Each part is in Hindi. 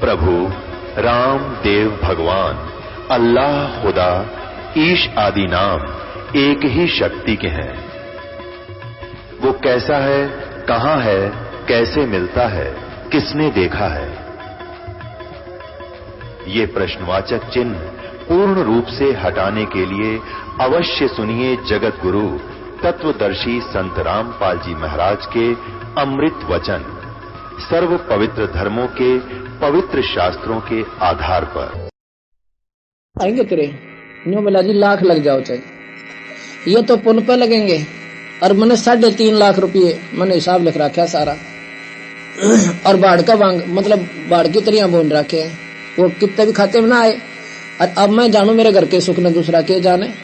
प्रभु, राम, देव, भगवान, अल्लाह, खुदा, ईश आदि नाम एक ही शक्ति के हैं। वो कैसा है, कहाँ है, कैसे मिलता है, किसने देखा है? ये प्रश्नवाचक चिन्ह पूर्ण रूप से हटाने के लिए अवश्य सुनिए जगत गुरु तत्वदर्शी संत रामपाल जी महाराज के अमृत वचन। सर्व पवित्र धर्मों के पवित्र शास्त्रों के आधार पर। आएँगे तेरे? न्यू बोला जी लाख लग जाओ चाहे। ये तो पुन पे लगेंगे। और मैंने साढ़े तीन लाख रुपये मैंने हिसाब लिख रखा सारा। और बाढ़ का वांग मतलब बाढ़ की तरिया बोन रखे हैं। वो कितने भी खाते में ना आए। और अब मैं जानू मेरे घर के सुख ने दूसरा के जाने।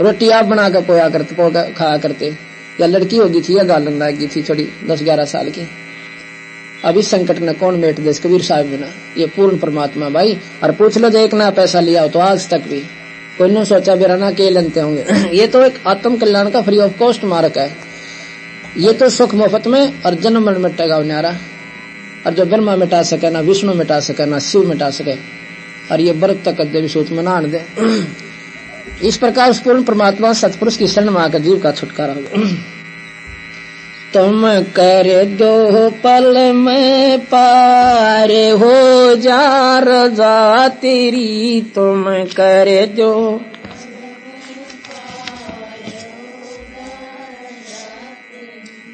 रोटी आप बना कर पोया करते पो खाया करते। या लड़की होगी थी या गालन लागी थी छोड़ी दस ग्यारह साल की। अब इस संकट ने कौन मेट दे कबीर साहब बिना? ये पूर्ण परमात्मा भाई। और पूछ लो जो एक ना, पैसा लिया हो तो आज तक भी। कोई ने सोचा बेरा ना के लेते होंगे। ये तो एक आत्म कल्याण का फ्री ऑफ़ कॉस्ट मार्क है। ये तो सुख मुफ़्त में और जन्म मरण मिटेगा न्यारा और जो ब्रह्मा मिटा सके, ना विष्णु मिटा सके, ना शिव मिटा सके, और ये बर्फ़ तक भी सोच में ना दे। इस प्रकार उस पूर्ण परमात्मा सतपुरुष की शरण माँ का जीव का छुटकारा हो तुम कर दो पल में पार हो जा रजा तेरी, तुम कर दो।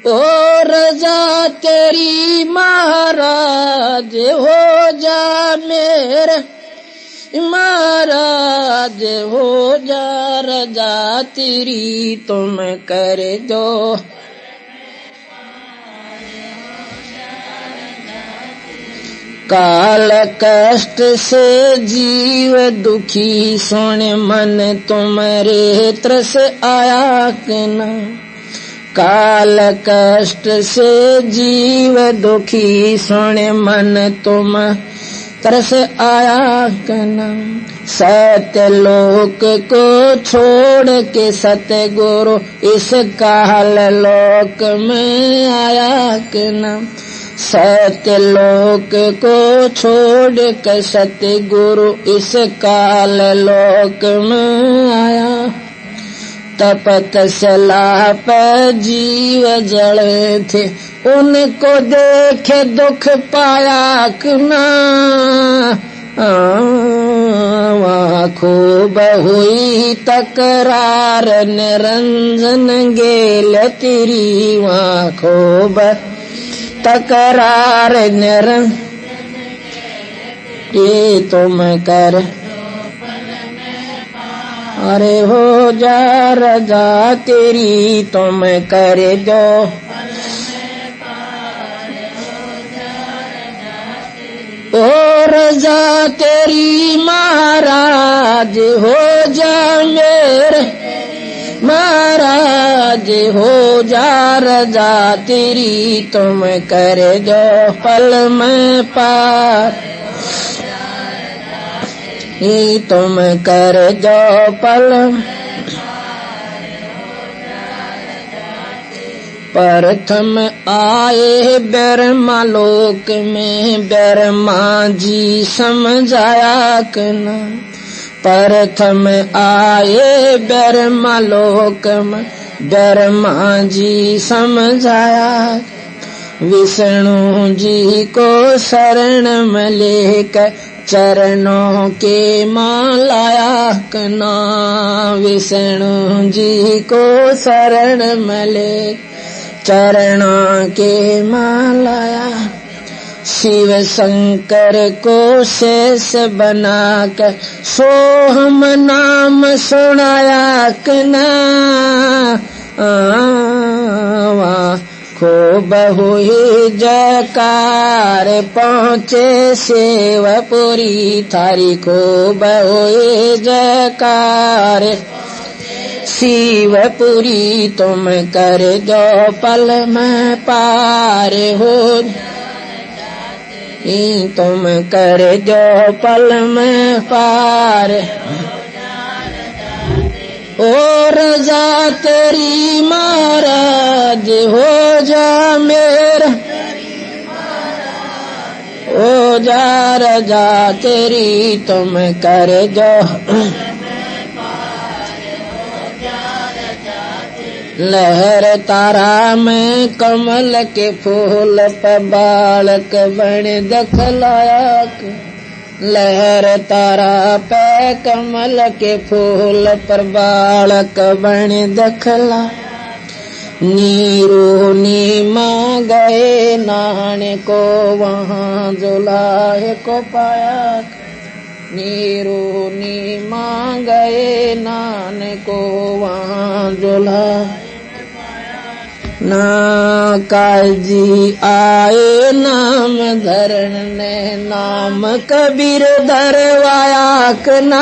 ओ रजा तेरी महाराज, हो जा मेरे महाराज, हो जा रजा तेरी, तुम कर दो। काल कष्ट से जीव दुखी, सुन मन तुम तुम्हारे त्रस आया न काल कष्ट से जीव दुखी, सुन मन तुम तरस आया कना। लोक को छोड़ के सत्य गुरु इस काल लोक में आया कना। सत्य लोक को छोड़ के सत्य गुरु इस काल लोक में आया। तपत सलाप जीव जड़े थे, उनको देखे दुख पाया कना। खूब हुई तकरार निरंजन गेल तेरी वहाँ खूब तकरार निरंजन ये तुम कर। अरे हो जा रजा तेरी, तुम कर दो ओ रजा तेरी महाराज, हो जा मेरे। महाराज, हो जा रजा तेरी, तुम कर दो पल में पार। तुम कर जो पल प्रथम आए ब्रह्मा लोक में, ब्रह्मा जी समझाया कना। प्रथम आए ब्रह्मा लोक में, ब्रह्मा जी समझाया। विष्णु जी को शरण में लेकर चरणों के मालाया कना। विष्णु जी को शरण मले चरणों के मालाया। शिव शंकर को शेष बनाकर सोहम नाम सुनाया कना खूब हुई जकार पहुँचे सेवपुरी थारी। खूब हुई जकार शिवपुरी तुम कर जो पल में पार हो। तुम कर दो पल में पार। ओ रजा तेरी महाराज, हो जा मेरा। ओ जा रजा तेरी, तुम कर जो लहर तारा में कमल के फूल पर बालक बन दखलाया लहर तारा पे कमल के फूल पर बालक बन दखला। नीरू नीमा गए नाने को वहाँ जुलाहे को पाया नीरू नीमा गए नान को वहाँ जुला ना काजी आए नाम धरण ने नाम कबीर धरवाया कना।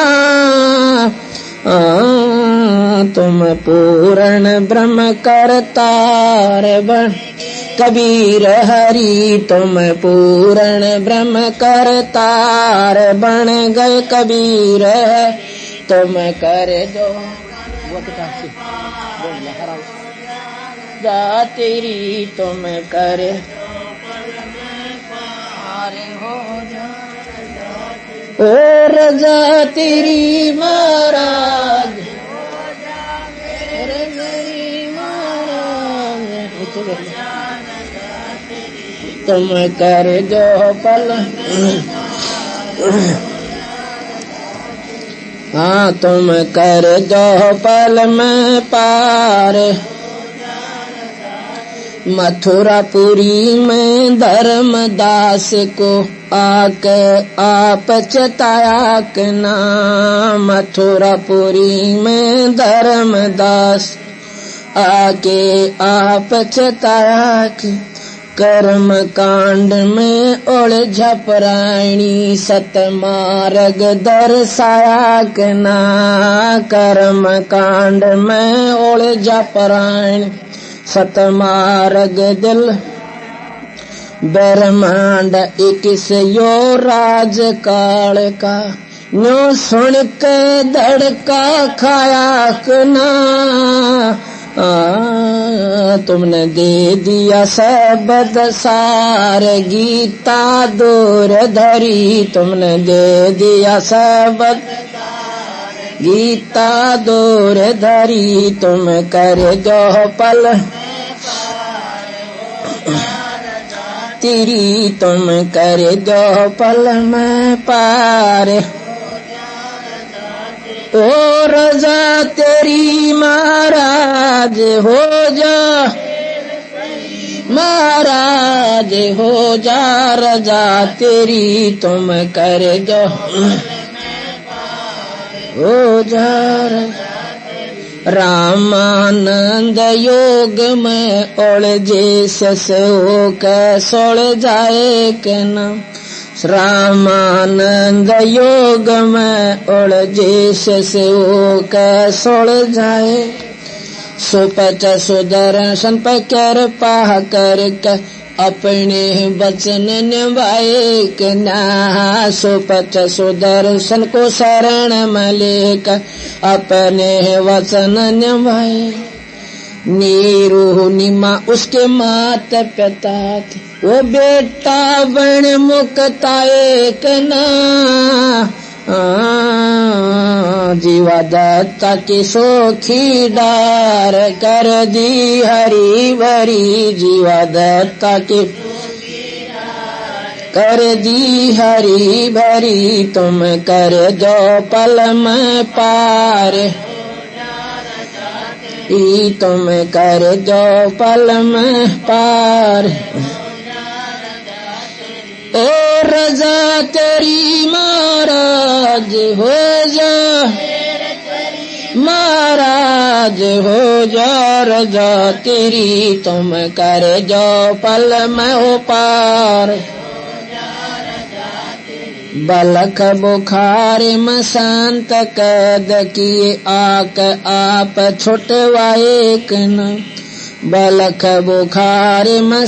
तुम पूर्ण ब्रह्म करतार बन। कबीर हरि, तुम पूर्ण ब्रह्म करतार बन गए कबीर। तुम कर जो जा तेरी तुम कर। ओ रजा तेरी महाराज। तुम कर जो पल हाँ तुम कर जो पल में पार। मथुरापुरी में धर्मदास को आके आप चताया के नाम। मथुरापुरी में धर्मदास आके आप चताया कर्म कांड में झपराणी सत मार्ग दर्शाया के ना। कर्म कांड में झपराणी सत मार्ग दिल, ब्रह्मांड इकिस यो राज काल का। न्यो सुन के धड़का खाया कना। तुमने दे दिया सबद सार गीता दूर धरी। तुमने दे दिया सबद गीता दूर धरी। तुम कर जो पल तेरी तुम कर दो पल में पार। ओ रजा तेरी महाराज हो जा। महाराज हो जा रजा तेरी तुम कर जो हो जा रजा। रामानंद योग में ओल जैसे हो कैसोड़ जाए के नाम रामानंद योग में ओल जैसे हो कैसोड़ जाए। सुपच सुदर्शन पकर पाह कर के अपने वचन निभाए के ना सुपच सुदर्शन को शरण मलिक, अपने वचन निभाए। नीरू निमा उसके मात पिता थे वो बेटा बन मुक्ताए कना जीवा दत्ता की सोखी डार कर दी हरी भरी जीवा दत्ता की कर दी हरी भरी, तुम कर दो पल में पार। ई तुम कर दो पल में पार। ओ रजा तेरी महाराज हो जा। महाराज हो जा, रजा तेरी, तुम कर जो पल में हो पार बलख बुखार में कद किए, आक आप छुटवाए न। बलख बुखार में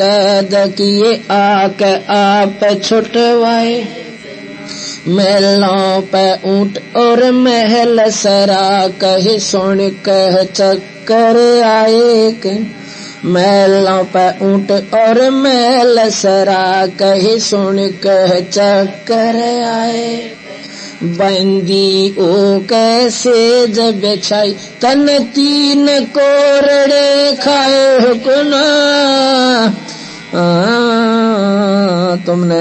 कद किए, आक आप छुटवाए। महलों पे ऊँट और महल सरा कहे, सुन कह चक्कर आए मैलों पे ऊँट और मैल सरा कही, सुन कह चक्कर आए। बंदी ओ कैसे जब छाई? तन तीन कोरड़े खाए कुना तुमने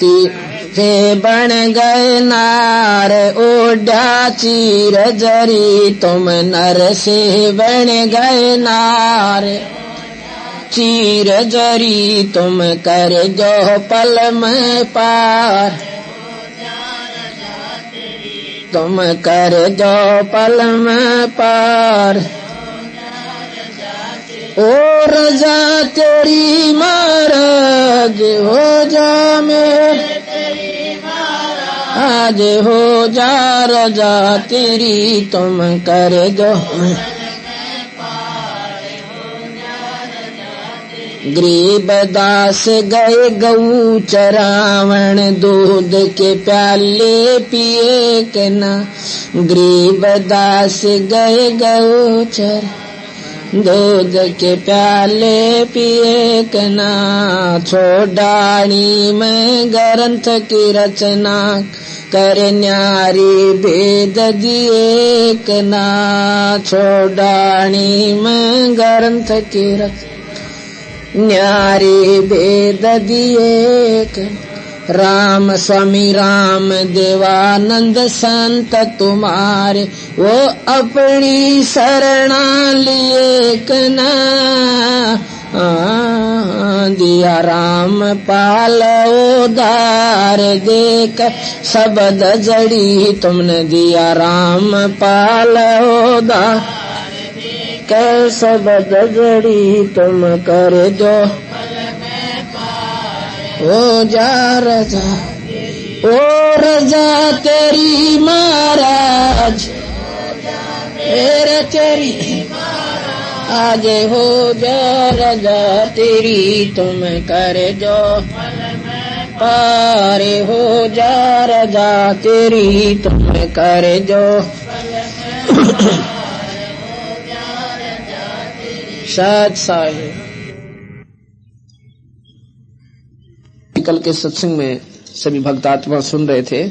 ती बन गए नार ओडा चीर जरी। तुम नर से बन गए नार, चीर जरी। तुम कर जो पल में पार। तुम कर जो पल में पार। ओ रजा तेरी महाराज, हो जा मेरे। आज हो जा रजा तेरी, तुम कर दो। गरीब दास गए गऊ चरावण दूध के प्याले पिए के ना गरीब दास गए गऊ चर दूध के प्याले पिए के ना में ग्रंथ की रचना कर न्यारी भेद दिए के ना छोड़ानी में ग्रंथ की रचना न्यारी भेद दिए राम स्वामी, राम देवानंद संत तुम्हारे। वो अपनी शरणा लिए कना दिया राम पाल उदार देख। शब्द जड़ी तुमने दिया राम पाल उदार। कैसा बदजड़ी तुम कर दो। ओ जा रजा, ओ रजा तेरी महाराज तेरे आज हो जा रजा, तेरी तुम कर जो पारे हो जा रजा, तेरी तुम कर जो शायद साहिब कल के सत्संग में सभी भक्तात्मा सुन रहे थे।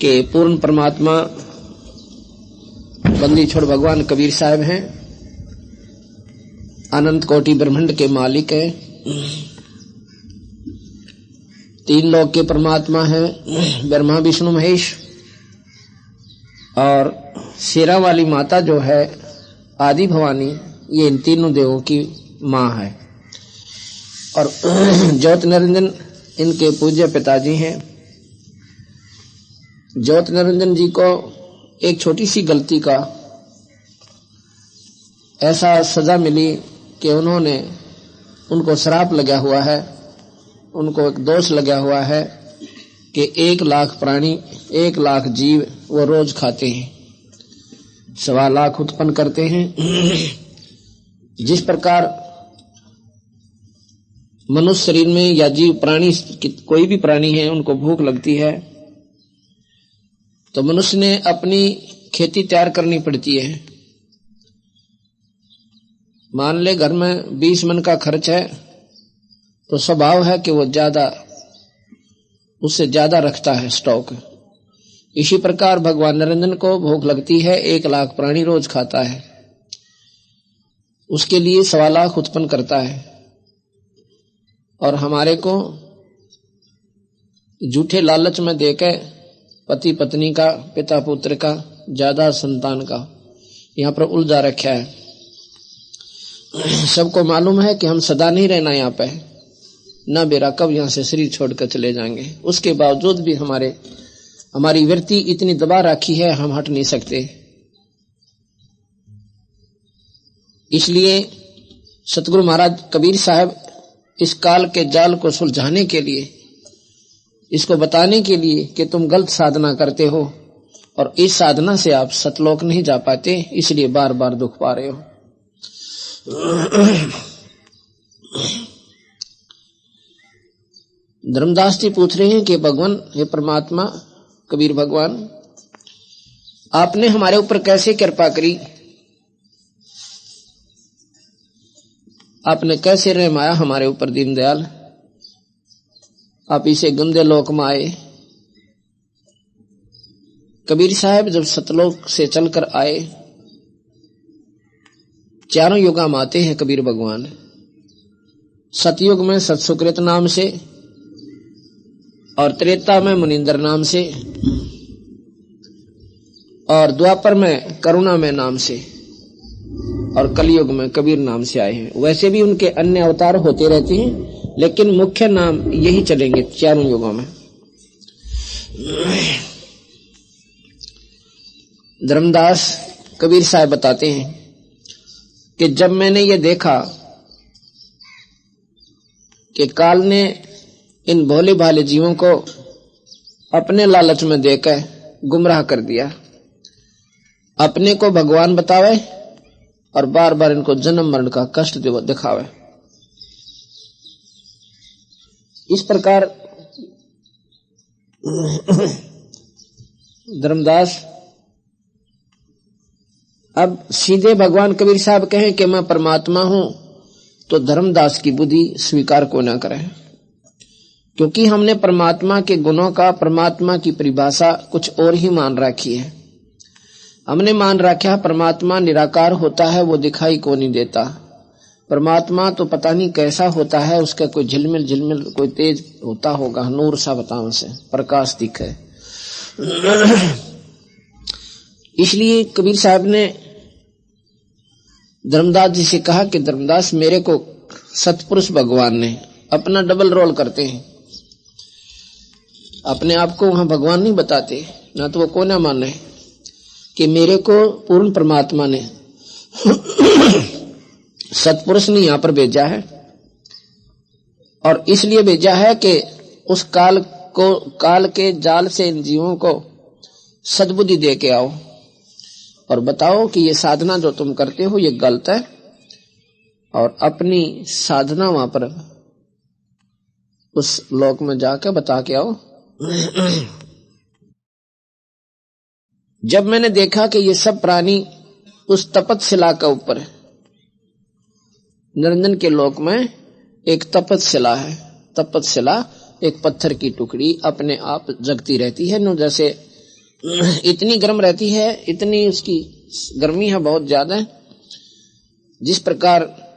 कि पूर्ण परमात्मा, बंदी छोड़ भगवान कबीर साहब हैं। अनंत कोटि ब्रह्मंड के मालिक हैं। तीन लोक के परमात्मा हैं, ब्रह्मा, विष्णु, महेश। और शेरा वाली माता जो है, आदि भवानी, ये इन तीनों देवों की माँ है। और ज्योत निरंजन इनके पूज्य पिताजी हैं। ज्योत निरंजन जी को एक छोटी सी गलती का ऐसा सजा मिली कि उन्होंने उनको शराप लगा हुआ है। उनको एक दोष लगा हुआ है कि एक लाख प्राणी, एक लाख जीव वो रोज खाते हैं। सवा लाख उत्पन्न करते हैं। जिस प्रकार मनुष्य शरीर में या जीव प्राणी कोई भी प्राणी है, उनको भूख लगती है तो मनुष्य ने अपनी खेती तैयार करनी पड़ती है। मान ले घर में बीस मन का खर्च है तो स्वभाव है कि वो ज़्यादा उससे ज़्यादा रखता है स्टॉक इसी प्रकार भगवान निरंजन को भूख लगती है, एक लाख प्राणी रोज खाता है। उसके लिए सवा लाख उत्पन्न करता है। और हमारे को झूठे लालच में देके पति पत्नी का, पिता पुत्र का, ज़्यादा संतान का यहाँ पर उलझा रखा है। सबको मालूम है कि हम सदा नहीं रहना यहाँ पे। न बेरा, कब यहाँ से शरीर छोड़कर चले जाएँगे। उसके बावजूद भी हमारे, हमारी वृत्ति इतनी दबा रखी है, हम हट नहीं सकते। इसलिए सतगुरु महाराज कबीर साहब इस काल के जाल को सुलझाने के लिए, इसको बताने के लिए कि तुम गलत साधना करते हो और इस साधना से आप सतलोक नहीं जा पाते, इसलिए बार बार दुख पा रहे हो। धर्मदास जी पूछ रहे हैं कि भगवान, हे परमात्मा, कबीर भगवान, आपने हमारे ऊपर कैसे कृपा करी? आपने कैसे रहमाया हमारे ऊपर दीनदयाल? आप इसे गंदे लोक में आए। कबीर साहब जब सतलोक से चलकर आए, चारों युगा में आते हैं कबीर भगवान। सतयुग में सतसुकृत नाम से और त्रेता में मुनिंदर नाम से, और द्वापर में करुणा में नाम से, और कलयुग में कबीर नाम से आए हैं। वैसे भी उनके अन्य अवतार होते रहते हैं, लेकिन मुख्य नाम यही चलेंगे चारों युगों में। धर्मदास कबीर साहब बताते हैं कि जब मैंने ये देखा कि काल ने इन भोले भाले जीवों को अपने लालच में देकर गुमराह कर दिया। अपने को भगवान बतावे और बार बार इनको जन्म मरण का कष्ट दिखावे। इस प्रकार धर्मदास अब सीधे भगवान कबीर साहब कहें कि मैं परमात्मा हूँ तो धर्मदास की बुद्धि स्वीकार को न करें? क्योंकि हमने परमात्मा के गुणों का, परमात्मा की परिभाषा कुछ और ही मान रखी है। हमने मान रखा, परमात्मा निराकार होता है, वो दिखाई को नहीं देता? परमात्मा तो पता नहीं कैसा होता है, उसका कोई झिलमिल झिलमिल, कोई तेज होता होगा, नूर सा बताओ से प्रकाश दिखे। इसलिए कबीर साहब ने धर्मदास जी से कहा कि धर्मदास मेरे को सतपुरुष भगवान ने, अपना डबल रोल करते हैं। अपने आप को वहाँ भगवान नहीं बताते, ना तो वो को ना माने, कि मेरे को पूर्ण परमात्मा ने सतपुरुष ने यहाँ पर भेजा है। और इसलिए भेजा है कि उस काल को, काल के जाल से इन जीवों को सदबुद्धि दे के आओ। और बताओ कि ये साधना जो तुम करते हो, ये गलत है। और अपनी साधना वहाँ पर उस लोक में जाकर बता के आओ। जब मैंने देखा कि ये सब प्राणी उस तपत शिला का ऊपर निरंजन के लोक में एक तपत शिला है। तपत शिला एक पत्थर की टुकड़ी अपने आप जगती रहती है। जैसे इतनी गर्म रहती है, इतनी उसकी गर्मी है, बहुत ज़्यादा जिस प्रकार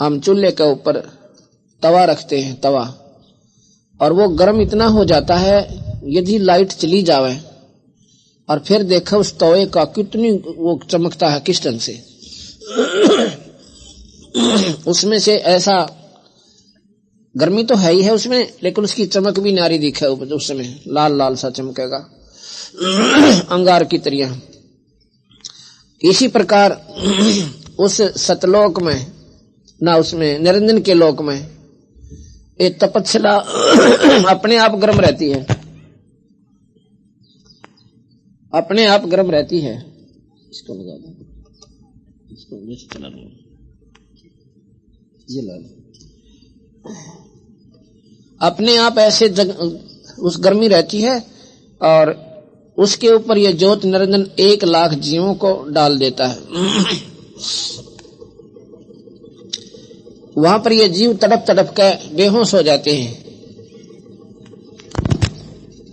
हम चूल्हे के ऊपर तवा रखते हैं, तवा और वो गर्म इतना हो जाता है, यदि लाइट चली जावे, और फिर देखा उस तवे का कितनी वो चमकता है, किस ढंग से। उसमें से ऐसा गर्मी तो है ही है उसमें, लेकिन उसकी चमक भी नारी दिखे उस समय। लाल लाल सा चमकेगा। अंगार की तरिया। इसी प्रकार उस सतलोक में, ना उसमें निरंजन के लोक में एक तपस्या अपने आप गर्म रहती है। अपने आप गर्म रहती है। इसको लगा दो। इसको चला लो ये ला अपने आप ऐसे जग, उस गर्मी रहती है और उसके ऊपर यह ज्योत निरंजन एक लाख जीवों को डाल देता है। वहाँ पर ये जीव तड़प तड़प कर बेहोश हो जाते हैं।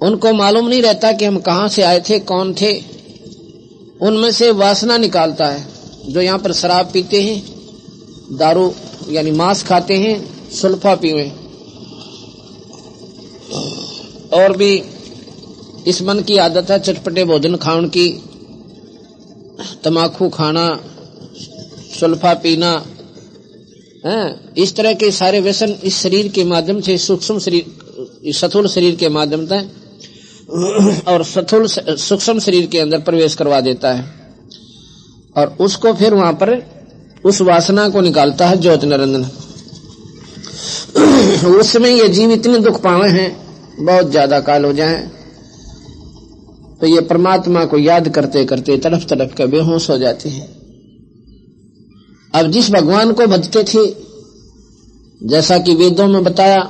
उनको मालूम नहीं रहता कि हम कहाँ से आए थे, कौन थे। उनमें से वासना निकालता है, जो यहाँ पर शराब पीते हैं, दारू यानी मांस खाते हैं, सुल्फा पीवे। और भी इस मन की आदत है, चटपटे भोजन खाने की तमाकू खाना, सुल्फा पीना इस तरह के सारे व्यसन इस शरीर के माध्यम से, सूक्ष्म शरीर सथुल शरीर के माध्यम से और सथुल सूक्ष्म शरीर के अंदर प्रवेश करवा देता है। और उसको फिर वहाँ पर उस वासना को निकालता है ज्योति निरंजन। उस समय ये जीव इतने दुख पावे हैं, बहुत ज़्यादा काल हो जाए तो ये परमात्मा को याद करते करते तड़फ तड़फ कर बेहोश हो जाते हैं। अब जिस भगवान को भजते थे, जैसा कि वेदों में बताया,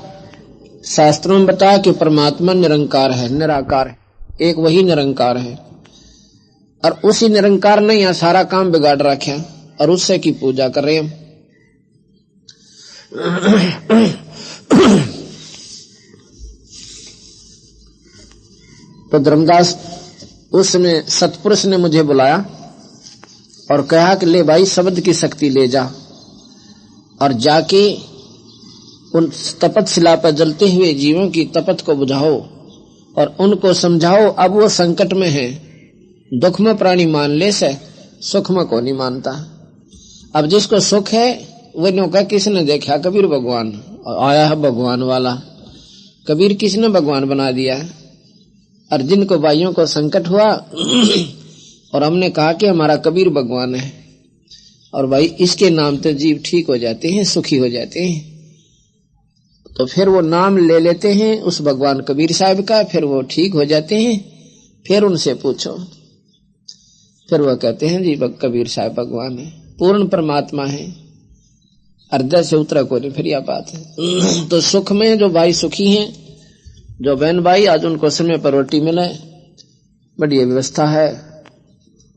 शास्त्रों में बताया कि परमात्मा निरंकार है, निराकार है, एक वही निरंकार है। और उसी निरंकार ने यहाँ सारा काम बिगाड़ रखे और उससे की पूजा कर रहे हैं तो धर्मदास, उसने, सतपुरुष ने मुझे बुलाया। और कहा कि ले भाई, शब्द की शक्ति ले जा। और जाके उन तपत शिला पर जलते हुए जीवों की तपत को बुझाओ और उनको समझाओ, अब वो संकट में है। दुख में प्राणी मान ले से, सुख में को नहीं मानता। अब जिसको सुख है, वो नो का किसने देखा? कबीर भगवान। आया है भगवान वाला। कबीर किसने भगवान बना दिया? और जिनको भाइयों को संकट हुआ और हमने कहा कि हमारा कबीर भगवान है। और भाई, इसके नाम तो जीव ठीक हो जाते हैं, सुखी हो जाते हैं। तो फिर वो नाम ले लेते हैं उस भगवान कबीर साहब का, फिर वो ठीक हो जाते हैं, फिर उनसे पूछो। फिर वो कहते हैं, जी कबीर साहब भगवान है, पूर्ण परमात्मा है। अर्धा से उतरा को नहीं, फिर यह बात है। तो सुख में जो भाई सुखी हैं, जो बहन भाई, आज उनको समय पर रोटी मिले बढ़िया व्यवस्था है।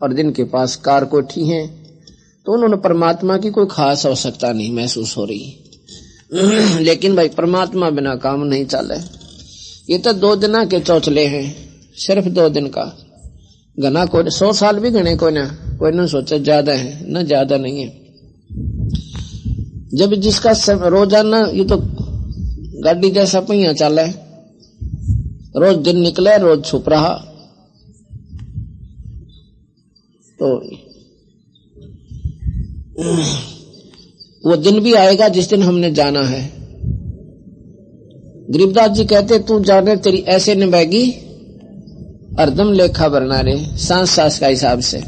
और जिनके पास कार कोठी है तो उन्होंने परमात्मा की कोई खास आवश्यकता नहीं महसूस हो रही। लेकिन भाई, परमात्मा बिना काम नहीं चले। ये तो दो दिन के चौचले हैं, सिर्फ़ दो दिन का। घना कोई, सौ साल भी गणे कोई ना कोई ना सोचा ज़्यादा है, ना ज़्यादा नहीं है। जब जिसका रोज़ाना, ये तो गाड़ी जैसा पहिया है रोज दिन निकले, रोज छुप रहा। तो वो दिन भी आएगा जिस दिन हमने जाना है। गरीबदास जी कहते, तू जाने तेरी ऐसे निभाएगी अर्दम लेखा बरना रे सांस सांस का हिसाब से।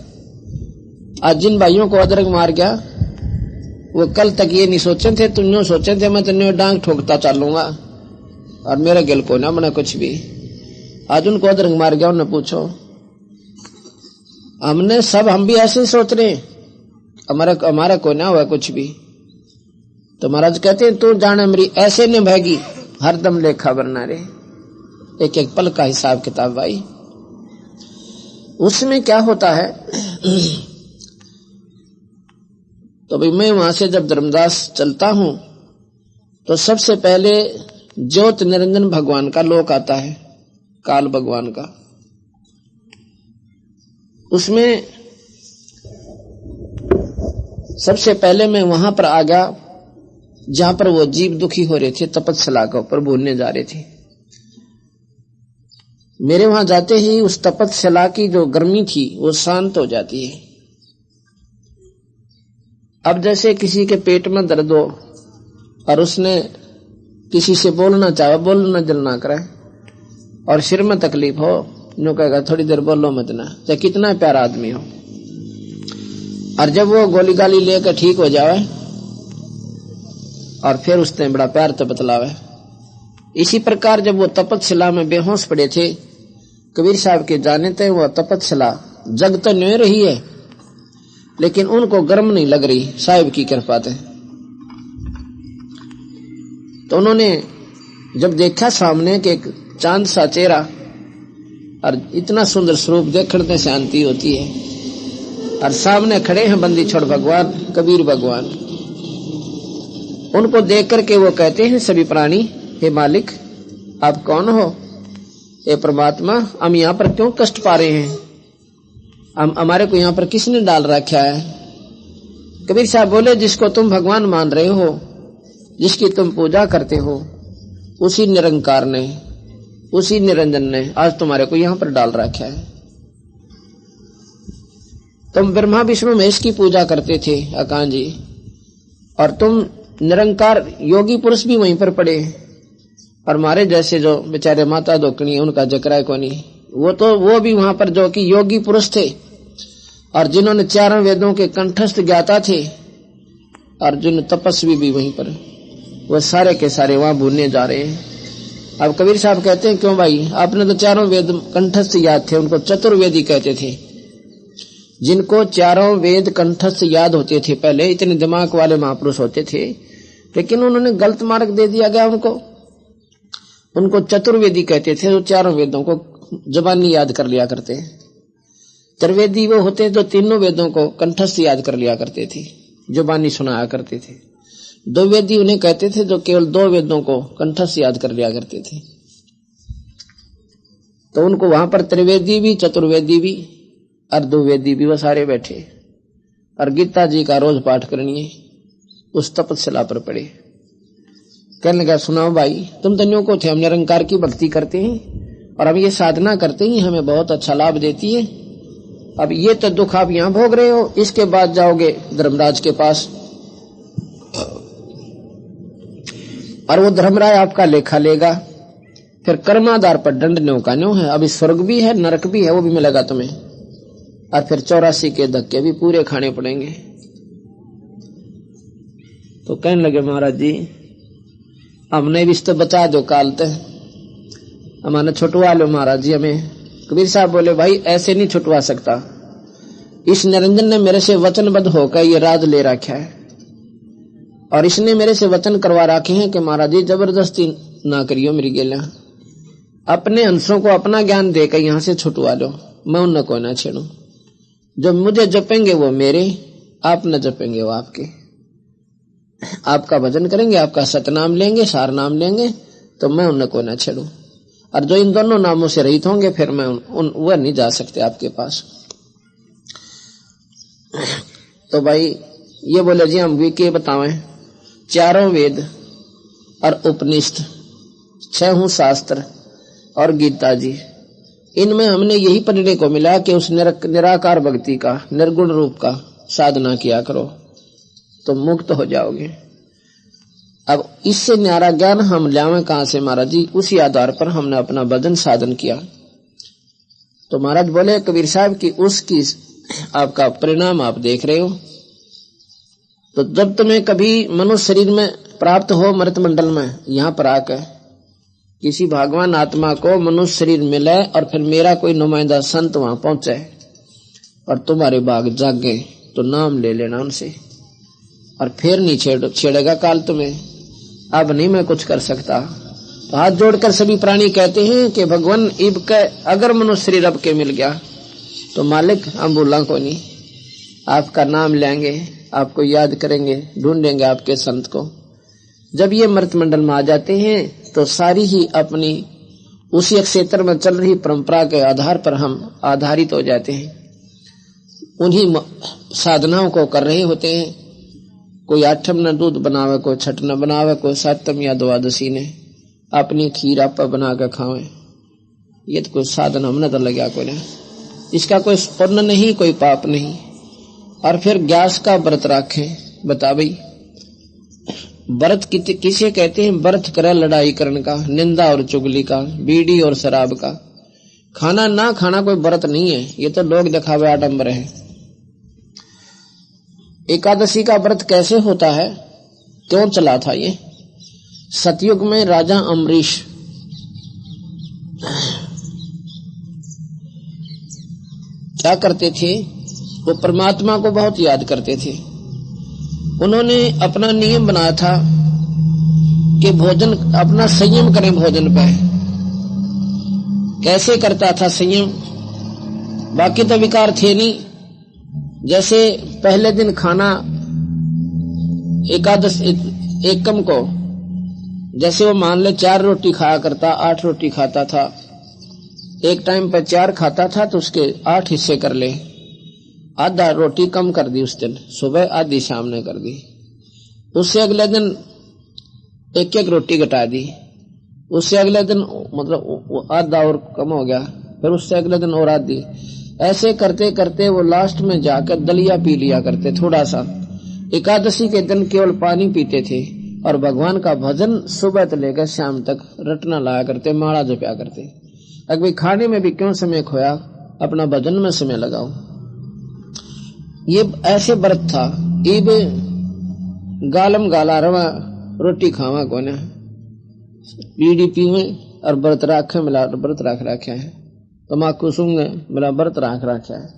आज जिन भाइयों को अदरक मार गया, वो कल तक ये नहीं सोचे थे तुम यूँ सोचे थे, मैं तेन डांग ठोकता चलूँगा, और मेरा गिल को ना बना कुछ भी। आज उनको अदरक मार गया उन्हें पूछो हमने सब, हम भी ऐसे ही सोच रहे हमारा हमारा को ना हुआ कुछ भी। तो महाराज कहते हैं, तू जाने मेरी ऐसे निभाएगी हरदम लेखा बनना रे एक एक पल का हिसाब किताब भाई। उसमें क्या होता है? तो भाई, मैं वहाँ से जब धर्मदास चलता हूँ तो सबसे पहले ज्योत निरंजन भगवान का लोक आता है, काल भगवान का। उसमें सबसे पहले मैं वहाँ पर आ गया, जहाँ पर वो जीव दुखी हो रहे थे तपतसला के ऊपर बोलने जा रहे थे। मेरे वहाँ जाते ही उस तपतसला की जो गर्मी थी, वो शांत हो जाती है। अब जैसे किसी के पेट में दर्द हो, और उसने किसी से बोलना चाहे, बोलना दिल ना करे, और सिर में तकलीफ़ हो नो कहेगा, थोड़ी देर बोलो मत ना। चाहे कितना प्यारा आदमी हो। और जब वो गोली गाली लेकर ठीक हो जावे, और फिर उसने बड़ा प्यार तो बतलावे। इसी प्रकार जब वो तपतशिला में बेहोश पड़े थे, कबीर साहब के जाने थे वो तपतशिला जग तो नहीं रही है, लेकिन उनको गर्म नहीं लग रही साहिब की कृपा थे तो उन्होंने जब देखा सामने के एक चाँद सा चेहरा और इतना सुंदर स्वरूप देखने शांति होती है। और सामने खड़े हैं बंदी छोड़ भगवान, कबीर भगवान। उनको देख करके वो कहते हैं, सभी प्राणी, हे मालिक, आप कौन हो? हे परमात्मा, हम यहाँ पर क्यों कष्ट पा रहे हैं? हम, हमारे को यहाँ पर किसने डाल रखा है? कबीर साहब बोले, जिसको तुम भगवान मान रहे हो, जिसकी तुम पूजा करते हो, उसी निरंकार ने उसी निरंजन ने आज तुम्हारे को यहाँ पर डाल रखा है। तुम ब्रह्मा विष्णु महेश की पूजा करते थे, अकान जी, और तुम निरंकार योगी पुरुष भी वहीं पर पड़े और हमारे जैसे जो बेचारे माता दोकनी उनका जकरा को वो तो वो भी वहाँ पर जो कि योगी पुरुष थे, और जिन्होंने चारों वेदों के कंठस्थ ज्ञाता थे, और जिन तपस्वी भी वहीं पर वह सारे के सारे वहाँ भूलने जा रहे हैं। अब कबीर साहब कहते हैं, क्यों भाई? आपने तो चारों वेद कंठस्थ याद थे, उनको चतुर्वेदी कहते थे। जिनको चारों वेद कंठस्थ याद होते थे, पहले इतने दिमाग वाले महापुरुष होते थे, लेकिन उन्होंने गलत मार्ग दे दिया गया उनको। उनको चतुर्वेदी कहते थे जो चारों वेदों को जबानी याद कर लिया करते। त्रिवेदी वो होते जो तीनों वेदों को कंठस्थ याद कर लिया करते थे, जुबानी सुनाया करते थे। दो वेदी उन्हें कहते थे जो केवल दो वेदों को कंठस्थ याद कर लिया करते थे। तो उनको वहाँ पर त्रिवेदी भी, चतुर्वेदी भी, और दो वेदी भी वो सारे बैठे। और गीता जी का रोज पाठ करनी उस तपस्या पर पड़े। कहने लगा, सुनाओ भाई, तुम तनियों को थे, हम निरंकार की भक्ति करते हैं, और हम ये साधना करते ही, हमें बहुत अच्छा लाभ देती है। अब ये तो दुख आप यहाँ भोग रहे हो, इसके बाद जाओगे धर्मराज के पास और वो धर्मराज आपका लेखा लेगा। फिर कर्माधार पर दंड न्यो का न्यो है। अभी स्वर्ग भी है, नरक भी है, वो भी मिलेगा तुम्हें। और फिर चौरासी के धक्के भी पूरे खाने पड़ेंगे। तो कहने लगे, महाराज जी हमने भी तो बचा दो काल ते हमारे छुटवा लो महाराज जी हमें। कबीर साहब बोले, भाई, ऐसे नहीं छुटवा सकता। इस निरंजन ने मेरे से वचनबद्ध होकर ये राज ले रखा है। और इसने मेरे से वचन करवा रखे हैं कि महाराज जी ज़बरदस्ती ना करियो मेरी गेला अपने अंशों को अपना ज्ञान देकर यहाँ से छुटवा लो। मैं उन को ना छेड़ू। जो मुझे जपेंगे वो मेरे आप न जपेंगे वो आपके। आपका भजन करेंगे आपका सतनाम लेंगे सार नाम लेंगे तो मैं उन को ना छेड़ू। और जो इन दोनों नामों से रहित होंगे फिर मैं उन, उन वह नहीं जा सकते आपके पास। तो भाई ये बोले जी हम भी के बतावे। चारों वेद और उपनिष्ठ, छह शास्त्र और गीता जी। इनमें हमने यही पढ़ने को मिला कि उस निराकार भक्ति का, निर्गुण रूप का साधना किया करो तो मुक्त हो जाओगे। अब इससे न्यारा ज्ञान हम लावे कहा से महाराज जी? उसी आधार पर हमने अपना भजन साधन किया। तो महाराज बोले, कबीर साहब, की उसकी आपका परिणाम आप देख रहे हो। तो जब तुम्हें कभी मनुष्य शरीर में प्राप्त हो मृत मंडल में, यहाँ पर आकर किसी भगवान आत्मा को मनुष्य शरीर मिले और फिर मेरा कोई नुमाइंदा संत वहाँ पहुँचे और तुम्हारे बाग जागे तो नाम ले लेना उनसे। और फिर नहीं छेड़, छेड़ेगा काल तुम्हें। अब नहीं मैं कुछ कर सकता। तो हाथ जोड़कर सभी प्राणी कहते हैं कि भगवान, इब के अगर मनुष्य शरीर अब के मिल गया तो मालिक हम बोला को नहीं आपका नाम लेंगे। आपको याद करेंगे, ढूंढेंगे आपके संत को। जब ये मृत मंडल में आ जाते हैं तो सारी ही अपनी, उसी क्षेत्र में चल रही परंपरा के आधार पर हम आधारित हो जाते हैं। उन्हीं साधनाओं को कर रहे होते हैं। कोई आठम न दूध बनावे, कोई छठ न बनावे, कोई सातम या द्वादशी ने अपनी खीर आप बना कर खावे। ये तो कोई साधन हमने तो लगा कोई ना इसका कोई पुण्य नहीं, कोई पाप नहीं। और फिर गैस का व्रत रखे। बता भाई व्रत किसे कहते हैं? व्रत करे लड़ाई करने का, निंदा और चुगली का, बीड़ी और शराब का। खाना ना खाना कोई व्रत नहीं है, ये तो लोग दिखावे आडम्बर है। एकादशी का व्रत कैसे होता है? क्यों चला था ये? सतयुग में राजा अमरीश क्या करते थे? वो परमात्मा को बहुत याद करते थे। उन्होंने अपना नियम बनाया था कि भोजन अपना संयम करें भोजन पे। कैसे करता था संयम? बाकी तो विकार थे नहीं। जैसे पहले दिन खाना एकादश एक, एकम को जैसे वो मान ले चार रोटी खाया करता आठ रोटी खाता था एक टाइम पर चार खाता था तो उसके आठ हिस्से कर ले। आधा रोटी कम कर दी उस दिन, सुबह आधी शाम ने कर दी। उससे अगले दिन एक एक रोटी घटा दी। उससे अगले दिन मतलब आधा और कम हो गया, फिर उससे अगले दिन और आधी। ऐसे करते करते वो लास्ट में जाकर दलिया पी लिया करते थोड़ा सा एकादशी के दिन केवल पानी पीते थे और भगवान का भजन सुबह से लेकर शाम तक रटना लाया करते माड़ा जपया करते। अगर खाने में भी क्यों समय खोया? अपना भजन में समय लगाओ। ये ऐसे व्रत था। ईब गालम गाला रवा, रोटी खावा कोने। बीड़ी पीवे और व्रत राखे, मिला व्रत राख रखे है। तमाकू सूँगे मेरा व्रत राख रखा है।